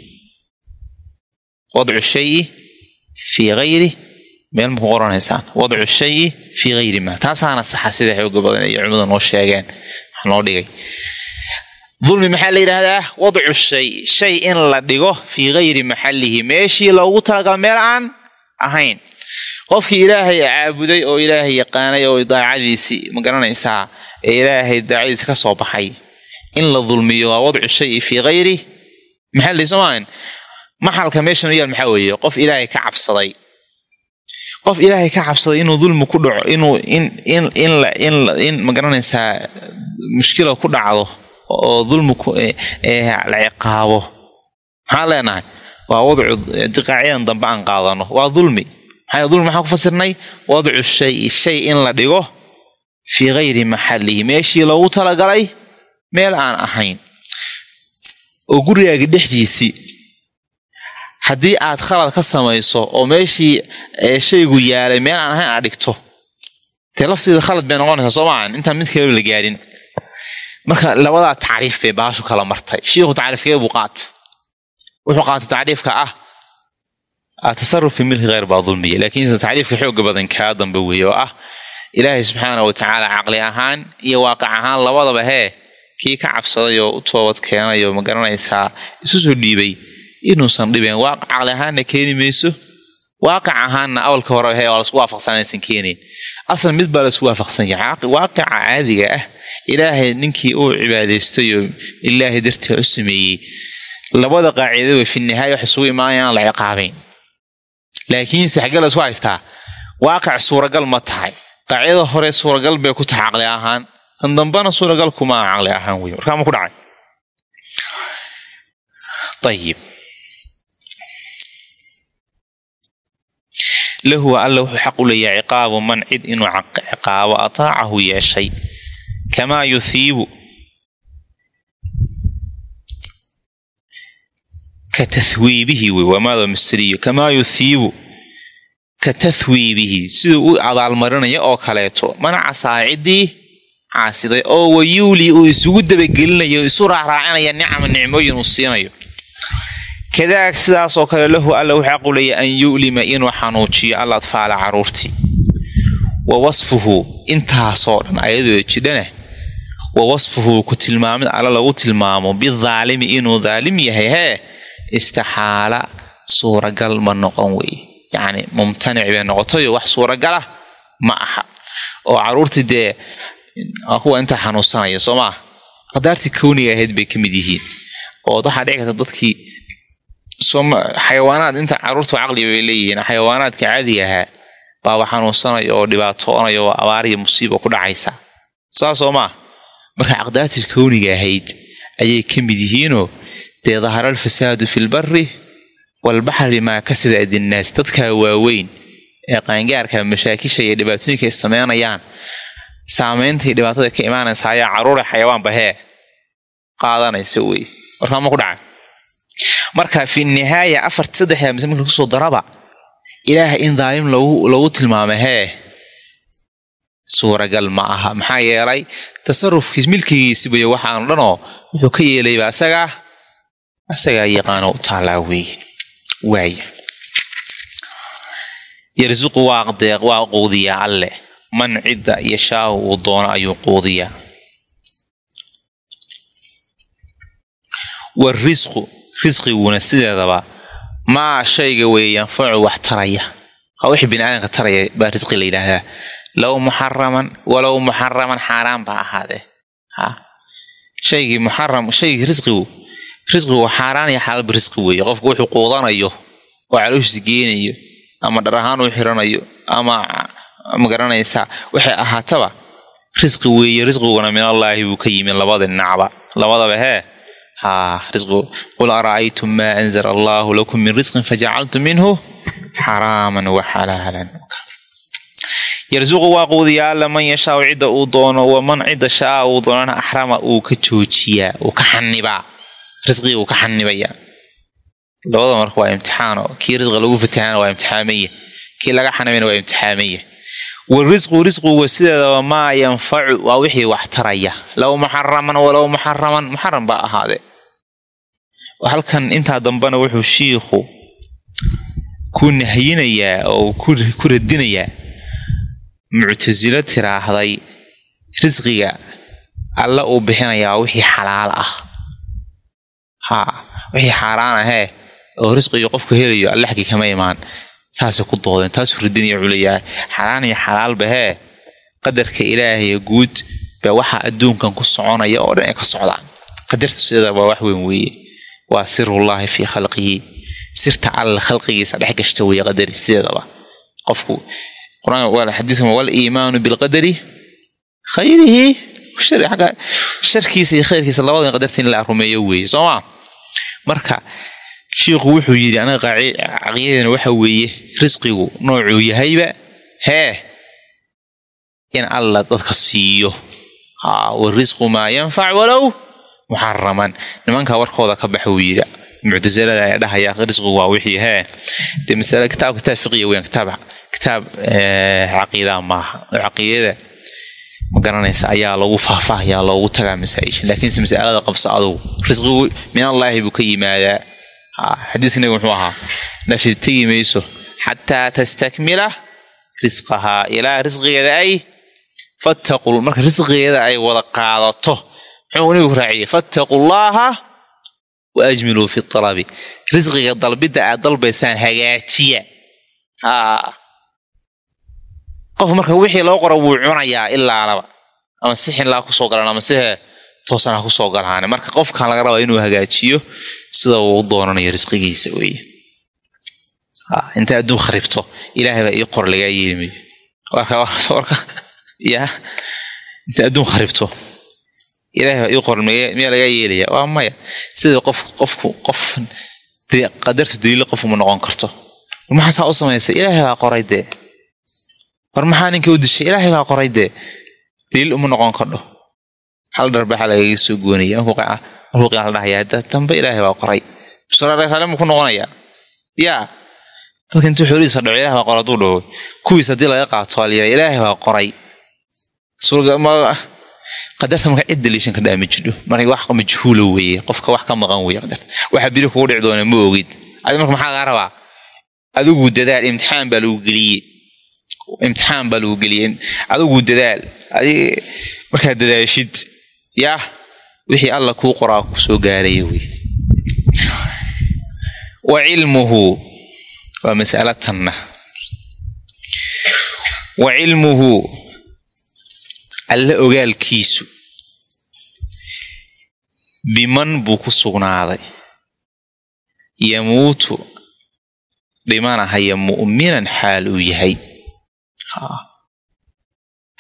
Wadcu shayi fii hayri meel maku qoranaysaan. Wadcu shayi fii hayri ma taasaana saxa sida xooga badan iyo culimada noo sheegeen. Noo dhigay. Dulmi maxaa la yidhaahdaa? Wadcu shay shay in la dhigo fii gayri maxallihi. Meeshii loogu talagalo meel aan ahayn qofkii ilaahay caabuday oo ilaahay yaqaanay oo daacadiisii ma garanaysaa ee ilaahay daacadiisa ka soo baxay. In la dulmiyo waa wadcu shayi fii hayri maxallihi soomaahan maxalka meeshan yaal maxaa weeye? Qof ilaahay ka cabsaday. Qof ilaahay ka cabsaday inuu dulmi ku dhaco inuu in in in in in ma garanaysaa mushkila ku dhacdo oo dulmi la ciqaabo. Maxaan leenahay? Waa wadcu diqaacyadan dambe aan qaadano. Waa dulmi maxaa dulmi maxaan ku fasirnay? Wadcu shay shay in la dhigo fii gayri maxallihi. Meeshii loogu talagalay meel aan ahayn. Oo gurigaaga dhexdiisii haddii aad khalad ka samayso oo meeshii shaygu yaalay meel aan ahayn aad dhigto. Dee lafteeda khalad bay noqonaysaa soo maahan intaan mid kaleba la gaadhin. Marka labadaa tacriif bay baashu kala martay. Shiikhu tacriifkee buu qaata wuxuu qaatay tacriifka ah atasaruf fi milki kheyr baa dulmiya laakiinse tacriifka xooga badan kaa dambe weeye oo ah ilaahay subxaana wa tacaala caqli ahaan iyo waaqic ahaan labadaba hee kii ka cabsaday oo u toobad keenay oo ma garanaysaa isu soo dhiibay inuusan dhibeen waaqic caqli ahaanna keeni mayso waaqic ahaanna awalka hore he waa lasku waafaqsanaysan keenayn asal mid baa la isku waafaqsan yahay waaqica caadiga ah ilaahay ninkii uu cibaadaystay oo ilaahay dartii laakiinse xaggee la isku haystaa. Waaqic suuragal ma tahay. Qaacidada hore suuragal bay ku tahay caqli ahaan tan dambena suuragal kumaa caqli ahaan wey markaa ma ku dhacay? Ayib lahu alla wuxuu xaq u leeyahay ciqaabu man cid inuu ciqaabo ataacahu yeeshay. Kamaa yuhiibu ka tahwiibihi wey wamaada masteriyo kamaa yuhiibu ka tahwiibihi siduu u abaalmarinaya oo kaleeto manaca saacidii caasiday oo wayuuli uu isugu dabagelinayo isu raacraacinaya nicama nicmooyin uu siinayo kadaag sidaasoo kale lahu alla u leeyahay an yu'lima inuu xanuujiyo al adfaala carruurtii wa wasfuhu intaasoo dhan ayadoo jidhana wa wasfuhu ku tilmaamid alla lagu tilmaamo bidaalimi inuu daalim yahay hee istaxaala suuragal ma noqon wey. Yacni mumtanic bay noqotayo wax suuragalah ma aha. Oo carruurtii dee kuwa intaa xanuunsanaya soo maah qadaartii kowniga ahayd bay ka mid yihiin. Oo waxaa dhici karta dadkii xayawaanaad inta carruurta caqliga bay leeyihiin. Xayawaanaadka caadiga ahaa baaba xanuunsanaya oo dhibaatoonaya oo abaariya musiiba ku dhacaysa. Saasoo maa marka aqdaartii kowniga ahayd ayay ka mid yihiinoo dee dahara alfasaadu fi lbari walbaxri bimaa kasaba adinnaas dadkaa waaweyn ee qaangaarka mashaakisha iyo dhibaatooyinka ay sameynayaan saameyntay dhibaatada ka imaanaysa ayaa carruura xayawaanba hee qaadanaysa wey warkaa ma ku dhaca marka fi nihaaya afar saddexda mise marka ku soo daraba ilaaha in daalim lagu tilmaama hee suuragal ma aha maxaa yeelay tasarufkiis milkigiisibayo waxaanu dhanoo wuxuu ka yeelayba asagaa asagaa yaqaano u taallaa weeye yarsuqu waa quudiyaa alleh man cidda yashaahu uu doono ayuu quudiyaa warisqu risqiguna sideedaba maa shayga weeye yanfacu wax taraya. Waa wixii bini aadamka taraya baa risqi la yidhaahdaa. Low muxaraman walow muxaraman xaaraan baa ahaadee. Ha. Shaygii muxaram shaygii risqigu risqigu xaaraan iyo xalaalba risqi weeye. Qofku wuxuu quudanayo oo calooshiisa geenayo ama dhar ahaan uu xiranayo ama ma garanaysaa waxay ahaataba risqi weeye risqiguna min allaahi buu ka yimi labada dhinacba. Labadaba hee? Haa risqigu qul ara'aytum maa anzala allaahu lakum min risqin fajacaltum minhu xaraaman wa xalaalan. Yarsuqu waa quudiyaa alla man yashaau cidda uu doono waman cidda shaa uu doonana axrama uu ka joojiyaa uu ka xanibaa risqigii uu ka xanibayaa labada marka waa imtixaano kii risqa lagu fatahaana waa imtixaamaya. Kii laga xanibayna waa imtixaamaya. Warisqu risqigu sideedaba maa yanfacu waa wixii wax taraya. Low muxaraman walow muxaraman muxaram baa ahaadee halkan intaa dambena wuxuu shiikhu ku nahyinayaa oo ku radinayaa. Muctasilo tiraahday risqiga alla uu bixinayaa wixii xalaal ah ha wixii xaaraana hee oo risqiga qofku helayo allaxgii kama imaan. Saasay ku doodeen taasuu ridinaya culeyahay xaaraan iyo xalaalba qadarka ilaahay guud baa waxaa adduunkan ku soconaya oo dhan ay ka socdaan. Qadartu sideeda waa wax weyn weeye. Waa sirullaahi fii khalqihi. Sirta alla khalqigiisa dhex gashta weeye qadari sideedaba. Qofku qur'aanxadiiska wal iimaanu bilqadari khayrihi sharkiisa iyo khayrkiisa labada qadarta la rumeeyo weeye sooma marka shiikhu wuxuu yidhi anaga caqiidadana waxa weeye risqigu noocuu yahayba hee in alla dadka siiyo. Warisqu maa yanfac walow muxaraman nimankaa warkooda ka baxa wuu yidhi muctasilada ayaa dhahaya risqigu waa wixii hee. De masale kitaab kitaab fiqiya weyan kitaab kitaab caqiidaa maaha caqiidada ma garanaysa ayaa lagu faahfaahayaa loogu tagaa masaa-isha. Laakiinse masalada qabso adugu risqigu min allaahi buu ka yimaadaa. Xadiiska nabiga muxuu ahaa nafi tegi mayso xataa tastakmila risqahaa. Ilaa risqigeeda ay fattaqu marka risqigeeda ay wada qaadato muxuu nabigu raaciyey fattaqu llaaha wa ajmiluu fi talabi. Risqiga dalbidda aad dalbaysaan hagaajiya qof marka wixii loo qoro wuu cunayaa ilaalaba ama si xinlaa ku soo galaan ama sihe toosan ha ku soo galaane. Marka qofkan laga rabaa inuu hagaajiyo sida uu doonanayo risqigiisa weeye. Inta adduun kharibto ilaahay baa ii qor lagaa yeelimayo warka ya inta adduun kharibto ilaahay baa ii qor miyaa lagaa yeelaya waa maya. Sida qof qofku qof qadartu daliilo qof uma noqon karto. Maxaa saa u samaysay ilaahay baa qoray dee war maxaa ninka u dishay? Ilaahay baa qoray dee. Daliil uma noqon kardho hal dharbaxa lagaga soo goonaya. Markuu qiyaam la dhahayaa. Dambe ilaahay baa qoray. Raalimu ku noqonayaa yaa dadka intuu xoolihiisa dhaco ilahay baa qoray hadduu dhaho. Kuwiis haddii laga qaato alyara ilaahay baa qoray. Qadarta marka cid daliishan ka dhaa ma jidho marka wax majhuula weeye. Qofka wax ka maqan weeye qadarta. Waxa biri kugu dhici doona ma ogid adi marka maxaa lagaa rabaa? Adigu dadaal imtixaan baa lagu geliyey imtixaan baa lagu geliyey. Adigu dadaal adi markaad dadaashid yah wixii alla kuu qoraa ku soo gaaraya wey wa cilmuhu waa mas'ala tanna. Wa cilmuhu alla ogaalkiisu biman buu ku sugnaaday. Yamuutu dhimanahaya mu'minan xaal uu yahay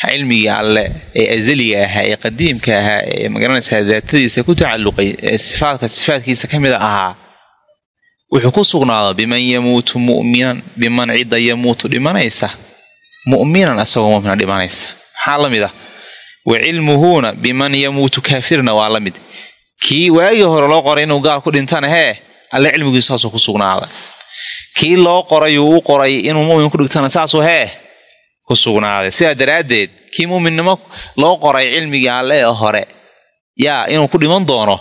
cilmigii alle ee azaliga ahaa ee qadiimka ahaa ee ma garanaysaa daatadiisa ku tacalluqay ee sifaadka sifaadkiisa ka mida ahaa wuxuu ku sugnaada biman yamuutu mu'minan biman cidda yamuutu dhimanaysa. Mu'minan asagoo mumina dhimanaysa. Maxaa la mid ah? Wa cilmuhuuna biman yamuutu kaafirna waa la mid. Kii waagii hore loo qoray inuu gaal ku dhintana hee alle cilmigiisu saasuu ku sugnaada kii loo qorayuu u qoray inuu mumin ku dhigtana saasuu hee ku sidaa daraaddeed kii muuminnimo loo qoray cilmigii alle ee hore yaa inuu ku dhiman doono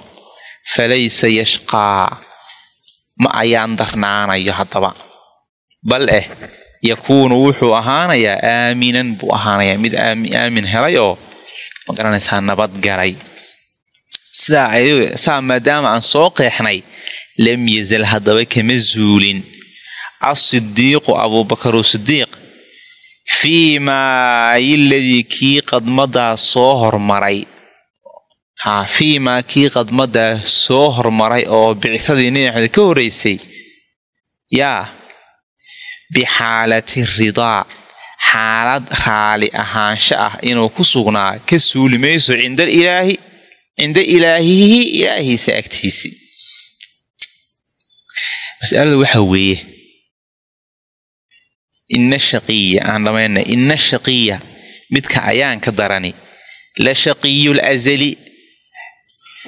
falaysa yashqaa. Ma ayaan darnaanayo haddaba. Bal eh yakuunu wuxuu ahaanayaa aaminan buu ahaanayaa. Mid aamin helay oo ma garanaysaa nabad galay. Sidaa saa maadaama aan soo qeexnay lam yazal haddaba kama zuulin. Asidiiqu abuubakaru sidiiq fii maa iladii kii qadmadaa soo hormaray ha fii maa kii qadmadaa soo hormaray oo bicsadii nebi ka horreysay yaa bixaalati ridaa xaalad raali ahaansho ah inuu ku sugnaa ka suuli mayso cinda ilaahi cinda ilaahihi ilaahiisa agtiisii masalada waxaa weeye inna shaqiya aan dhamaynay inna shaqiya midka ayaan ka darani. La shaqiyul azali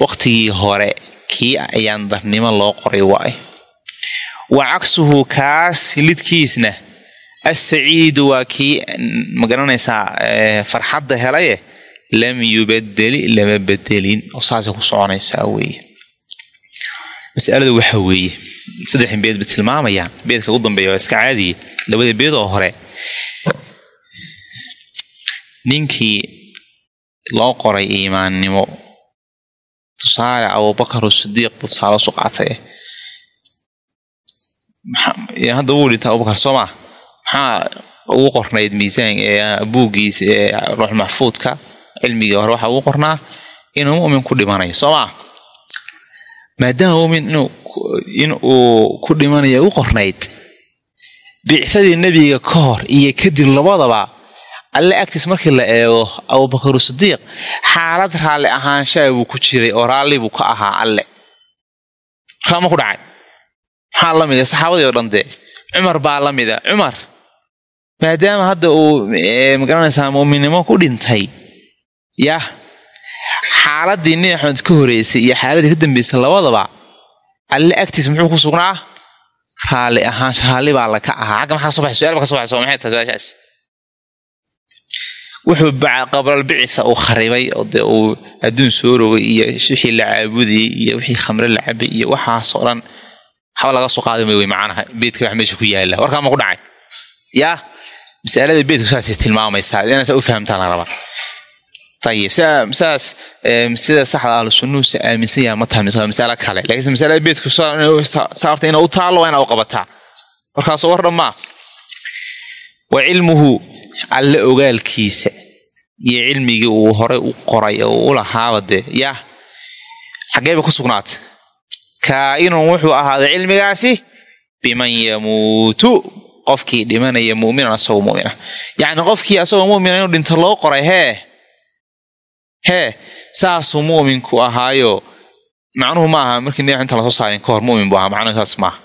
waqtigii hore kii ayaan darnimo loo qoray waay. Wa cagsuhu kaas lidkiisna assaciidu waa kii ma garanaysaa farxadda helaye? Lam yubadeli lama bedelin. Oo saasay ku soconaysaa weeye masalada waxa weeye. Saddex beed ba tilmaamayaan beedka ugu dambeeya waa iska caadiye labada beed oo hore. Ninkii loo qoray iimaannimo tusaale abubakar sidiiq buu tusaale usu qaatay. Hadda wuu dhinta abubakar soo maa maxaa ugu qornayd miisaan buuggiisa ee ruux maxfuudka cilmigii hore waxaa ugu qornaa inuu mumin ku dhimanayo. Soo maa maadaama mumin in uu ku dhimanayo u qornayd. Bicsadii nebiga ka hor iyo kadib labadaba alle agtiis markii la eego abubakar sidiiq xaalad raalli ahaanshaa buu ku jiray oo raalli buu ka ahaa alle. Raama ku dhacay. Maxaa la mida? Saxaabadii oo dhan dee. Cumar baa la mida. Cumar. Maadaama hadda uu ma garanaysaa muuminnimo ku dhintay. Yah xaaladii axmed ka horeysay iyo xaaladii ka dambeysay labadaba alle agtiis muxuu ku sugnaa? Raalli ahaansha raalli baa laka ahaa. Xagga maxaa soo baxay? Su'aal ba ka soo baxay maxay tahay su'aashaas? Wuxuu qablal bicitha uu kharibay dee uu adduun soo rogay iyo wixii la caabudayay iyo wixii khamre la cabay iyo waxaasoo dhan. Haba laga soo qaadi may wey macanaha beedka wax meesha ku yaalla warkaa ma ku dhacay? Yaa? Masalada beedku saasay tilmaamaysaa. Inaa saa u fahamtaan la rabaa ayib saas sida saxda ahlu sunnuhu aaminsan yaha ma tahay mise waa masalo kale lakiinse masalada beedku saarta ina u taallo waa inaa u qabataa warkaasoo war dhammaa wa cilmuhu alle ogaalkiisa iyo cilmigii uu horay u qoray oo u lahaaba dee yah xageeba ku sugnaata kaa'inun wuxuu ahaaday cilmigaasi biman yamuutu qofkii dhimanaya mu'minan asagoo mu'mina yacni hee saasuu mu'minku ahaayo. Macnuhu ma aha markii nebic inta la soo saarin ka mu'min buu ahaa macnuhu saas maaha.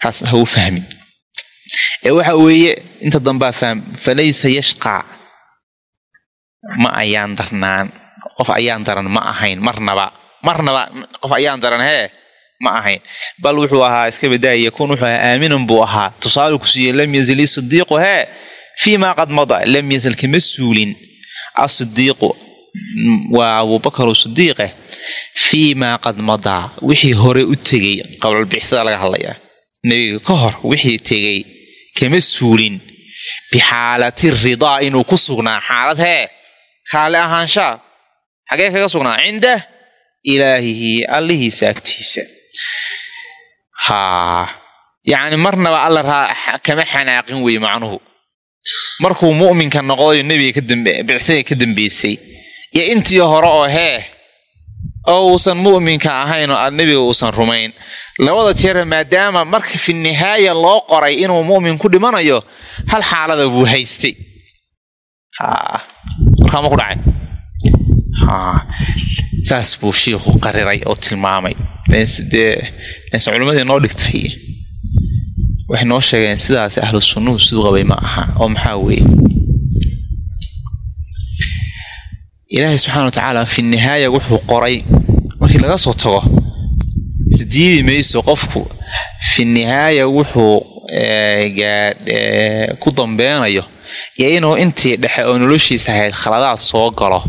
Taas ha u fahmin. Ee waxa weeye inta dambaa fahm falaysa yashqaa ma ayaan darnaan. Qof ayaan daran ma ahayn. Marnaba marnaba qof ayaan daran hee ma ahayn. Bal wuxuu ahaa iska badaaya yakun wuxuu ahaa aaminan buu ahaa. Tusaale ku siiyey lam yazil isidiiqu hee fii maa qad mada lam yazal kama suulin asidiiqu waa abubakaru sidiiqe fii maa qad madaa wixii hore u tegey qablulbixsada laga hadlayaa nebiga ka hor wixii tegey kama suulin. Bixaalati ridaa inuu ku sugnaa. Xaalad hee raalli ahaanshaa xagee kaga sugnaa? Cinda ilaahihi allihiisa agtiisa haa yacni marnaba alla kama xanaaqin wey macnuhu markuu mu'minka noqdayo nebiga bicsadii ka dambeysay. Iyo intii hore oo hee oo uusan mu'minka ahayn oo nebiga uusan rumayn. Labada jeer maadaama marka fi nihaaya loo qoray inuu mu'min ku dhimanayo hal xaalada buu haystay. Warkaama ku dhacay. Saas buu shiikhu qariray oo tilmaamay. Dee culimmadii noo dhigtay waxay noo sheegeen sidaas ahlu sunnuhu siduu qabay ma aha oo maxaa weeye? Ilaahay subxana wa tacaala fi nihaaya wuxuu qoray markii laga soo tago isdiidi mayso qofku fi nihaaya wuxuu ku dambeenayo iyo inuu intii dhexe oo noloshiisa ahayd khaladaad soo galo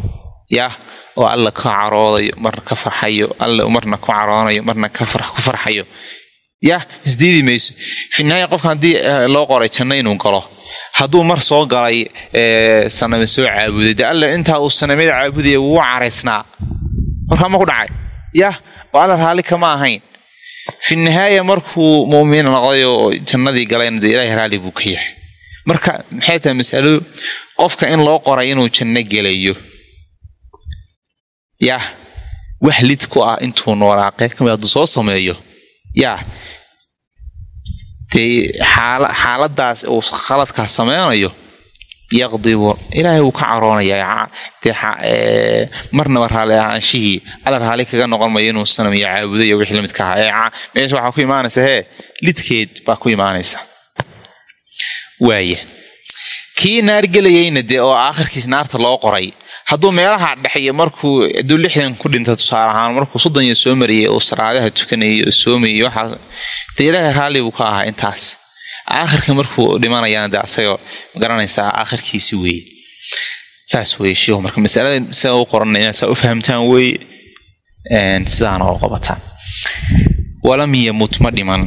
yah oo alla ka caroodayo marna ka farxayo alla marna ku caroonayo marna ku farxayo yah isdiidi mayso. Fi nihaaya qofka haddii loo qoray janno inuu galo hadduu mar soo galay saname soo caabuday de alle intaa uu sanamada caabudaya wuu caraysnaa. Markaa ma ku dhacay. Yah oo alla raalli kama ahayn. Fi nihaaya markuu mu'min noqday oo jannadii galayna dee ilaahay raalli buu ka yahay. Marka maxay tahay masaladu? Qofka in loo qoray inuu janno gelayo yah wax lid ku ah intuu noolaa ka mid hadduu soo sameeyo dee xaaladaas uu khaladkaas sameynayo yaqdibu ilaahay wuu ka caroonayaa marnaba raalli ahaanshihii alla raalli kaga noqon mayo inuu sanam iyo caabuday iyo wixii lamidka ahaa. Meesha waxaa ku imaanaysa hee lidkeed baa ku imaanaysa. Waaya kii naar gelayayna dee oo aakhirkiis naarta loo qoray hadduu meelaha dhexiyo markuu hadduu lixdan ku dhinta tusaale ahaan markuu soddon iyo soo mariyay oo salaadaha tukanayay oo soomayay waxaas dee raalli buu ka ahaa intaas. Aakhirka markuu dhimanayana dee asagoo ma garanaysaa aakhirkiisi weeye saas weye shiihu marka masalada sida u qoranna inaad saa u fahamtaan weeye sidaana oo qabataan. Walam yamut ma dhiman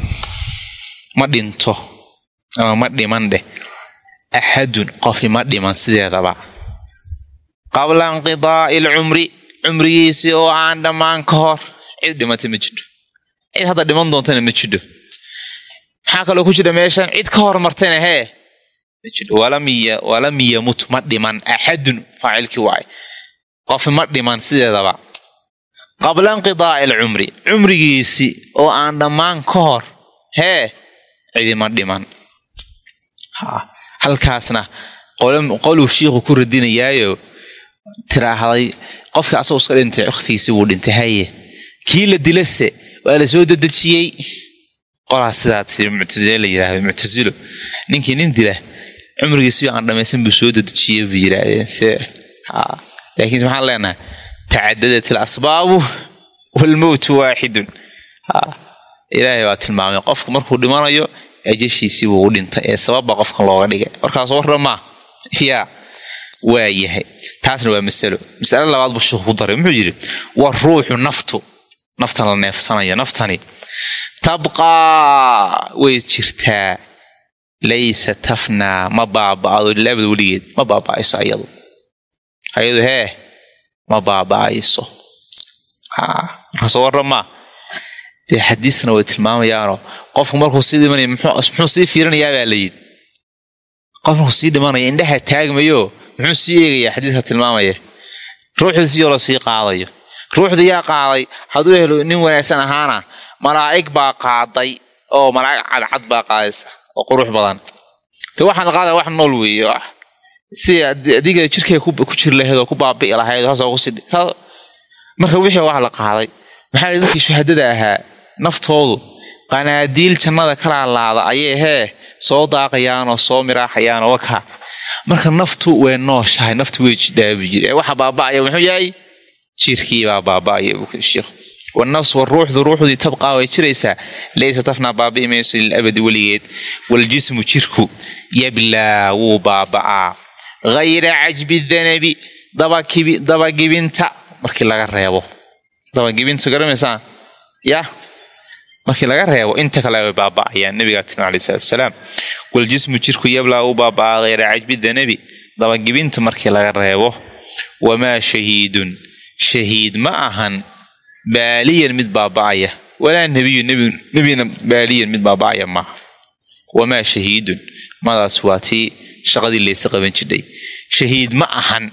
ma dhinto ama ma dhiman dheh. Axadun qofi ma dhiman sideedaba qabla inqidaa'i alcumri cumrigiisii oo aan dhammaan ka hor. Cid dhimata ma jidho. Cid hadda dhiman doontana ma jidho. Maxaa kaloo ku jira meeshan? Cid ka hormartayna hee ma jidho. Walam yamut ma dhiman. Axadun faacilkii waay qof ma dhiman sideedaba. Qabla inqidaa'i alcumri cumrigiisii oo aan dhammaan ka hor hee cidima dhiman. Halkaasna qoluu shiikhu ku radinayaayo tiraahday qofkii asagoo iska dhintay ukhtigiisi wuu dhintay haye kii la dilase waa la soo dedejiyey. Qolaas sidaa tii muctasile la yidhahda muctasilo ninkii nin dila cumrigiisii aan dhamaysan buu soo dedejiyey buu yidhaahdeen se laakiinse maxaan leenahay tacadadat alasbaabu waalmowtu waaxidun ilaahay baa tilmaamay qofku markuu dhimanayo ajashiisii buu u dhintay ee sababba qofkan looga dhigay. Warkaas warramaa yaa waa yahay. Taasna waa masalo. Masalo labaad buu sheikhu ku daray. Muxuu yidhi wa ruuxu naftu. Naftan la neefsanayo naftani. Tabqaa way jirtaa. Laysa tafnaa ma baaba'do ilaabad weligeed. Ma baaba'ayso ayadu. Ayadu hee ma baaba'ayso. Markaasoo warramaa dee xadiisna way tilmaamayaano qofku markuu sii dhimanaya muxuu sii fiirinayaa baa layidhi qof markuu sii dhimanaya indhaha taagmayo muxuu sii eegayaa xadiiska tilmaamaya? Ruuxdiisiyoo la sii qaadayo. Ruuxda yaa qaaday hadduu helo nin wanaagsan ahaana malaa'ig baa qaaday oo malaa'ig cadcad baa qaadaysa oo qurux badan. De waxaan la wax nool weeye si adiga jirkay ku jir lahayd oo ku baabi'i lahayd marka wixii wax la qaaday maxaa dadkii shuhadada ahaa naftoodu qanaadiil jannada ka laalaada ayay hee soo daaqayaanoo soo miraaxayaanoo wakaa marka naftu way nooshahay naftu way jidhaabi jire waxa baaba'aya muxuu yahay? Jirkiibaa baaba'aya sheikh. Wanafs waruuxdu ruuxdii tabqaa way jiraysaa. Laysa tafnaa baabi'i mayso lilabadi weligeed. Waljismu jirku yablaa wuu baaba'aa. Hayra cajbi danabi dabagibinta markii laga reebo. Dabagibinta garamaysaan yah markii laga reebo inta kale way baaba'ayaan nabigaa tilma alai salatu asalaam waljismu jirku yablaa uu baaba'aa hayra cajbi danabi dabagibinta markii laga reebo wamaa shahiidun. Shahiid ma ahan baaliyan mid baaba'aya. Walaa nebiyu nebina baaliyan mid baaba'aya maaha wamaa shahiidun. Madaas waa tii shaqadii laysa qaban jidhay shahiid ma ahan.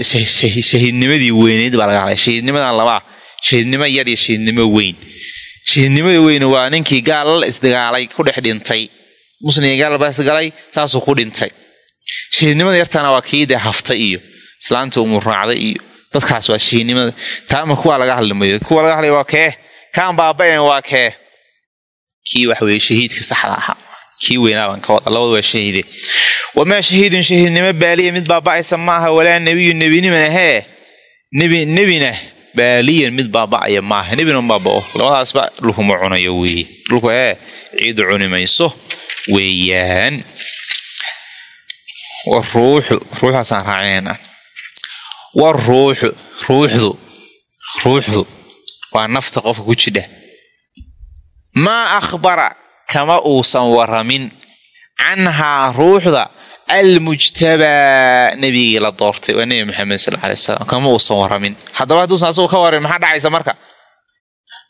Shahiidnimadii weyneyd baa laga hadlaya shahiidnimadan labaa shahiidnimo yar iyo shahiidnimo weyn. Shahiidnimada weyn waa ninkii gaal isdagaalay ku dhex dhintay. Muslimga gaal baa isgalay saasuu ku dhintay. Shahiidnimada yartaana waa kii dee haftay iyo islaanta umuraacday iyo dadkaas waa shahiidnimada taama kuwaa laga hadlimayo kuwa laga hadlaya waa kee? Kaan baaba'en waa kee? Kii wax weeye shahiidka saxda ahaa. Kii weynaaban ka wada. Labadu waa shahiide. Wamaa shahiidun shahiidnimo baaliya mid baaba'aysa maaha walaa nebiyu nebinimana hee? Nebi nebina baaliyan mid baaba'aya maaha nebina baaba'o labadaasba dhulkuma cunayo weeye dhulku ee ciidu cuni mayso weeyaan. Waruuxu ruuxaasaan raacinayna waruuxu ruuxdu ruuxdu waa nafta qofka ku jidha. Maa akhbara kama uusan waramin canhaa ruuxda almujtabaa nebigii la doortay waa nebi maxamed sal alay salam kama uusan waramin haddaba hadduusan asagoo ka warin maxaa dhacaysa marka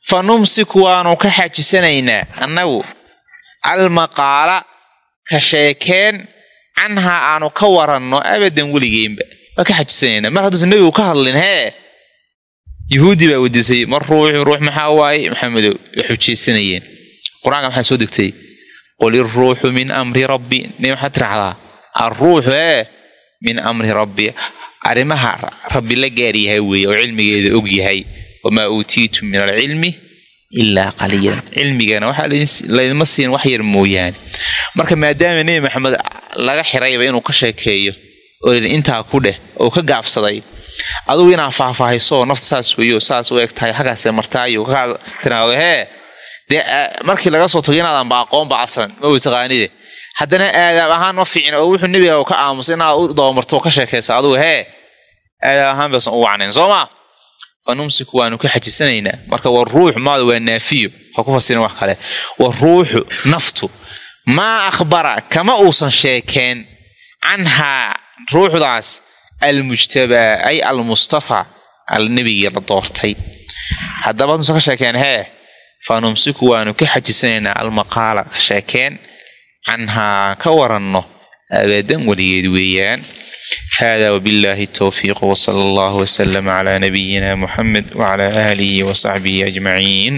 fa numsiku waanu ka xajisanaynaa annagu almaqaala ka sheekeen canhaa aanu ka waranno abadan weligeenba waa ka xajisanaynaa mar hadduusan nebigu ka hadlin hee yuhuudi baa wediisay mar ruuxu ruux maxaa waaye maxamedow way xujaysanayeen qur'aanka maxaa soo degtay qul iruuxu min amri rabbi ne alruuxu ee min amri rabbi. Arrimaha rabbi la gaar yahay weeye oo cilmigeeda og yahay. Wamaa uutiitum min alcilmi ilaa qaliilan. Cilmigana waxaa laydima siin wax yar mooyaane. Marka maadaama nebi maxamed laga xirayba inuu ka sheekeeyo oo intaa ku dheh oo ka gaabsaday adugu inaa faahfaahayso nafta saas weeyo saas u eg tahay xaggaase martaayo kaa tiraahdo hee dee markii laga soo tago inaadanba aqoonba aslan ma weytaqaanide haddana aadaab ahaan ma fiicin oo wuxuu nebiga ka aamusay inaad u dabamarto ka sheekaysa adugu hee aadaab ahaan baysan u wacnayn soo maa fa waanu ka xajisanaynaa. Marka wa ruux maada waa naafiyo. Ha ku fasirin wax kale. Wa ruuxu naftu maa akhbara kama uusan sheekeen canhaa ruuxdaas almujtabaa ay almustafa al nebigii la doortay. Haddaba nusa ka sheekeen hee fa waanu ka xajisanaynaa almaqaala ka sheekeen canhaa ka waranno. Abadan weligeed weeyaan. Hada wbillahi towfiiq wsala allahu wslama cla nabiyina muxamed wcla aalihi wasaxbihi ajmaciin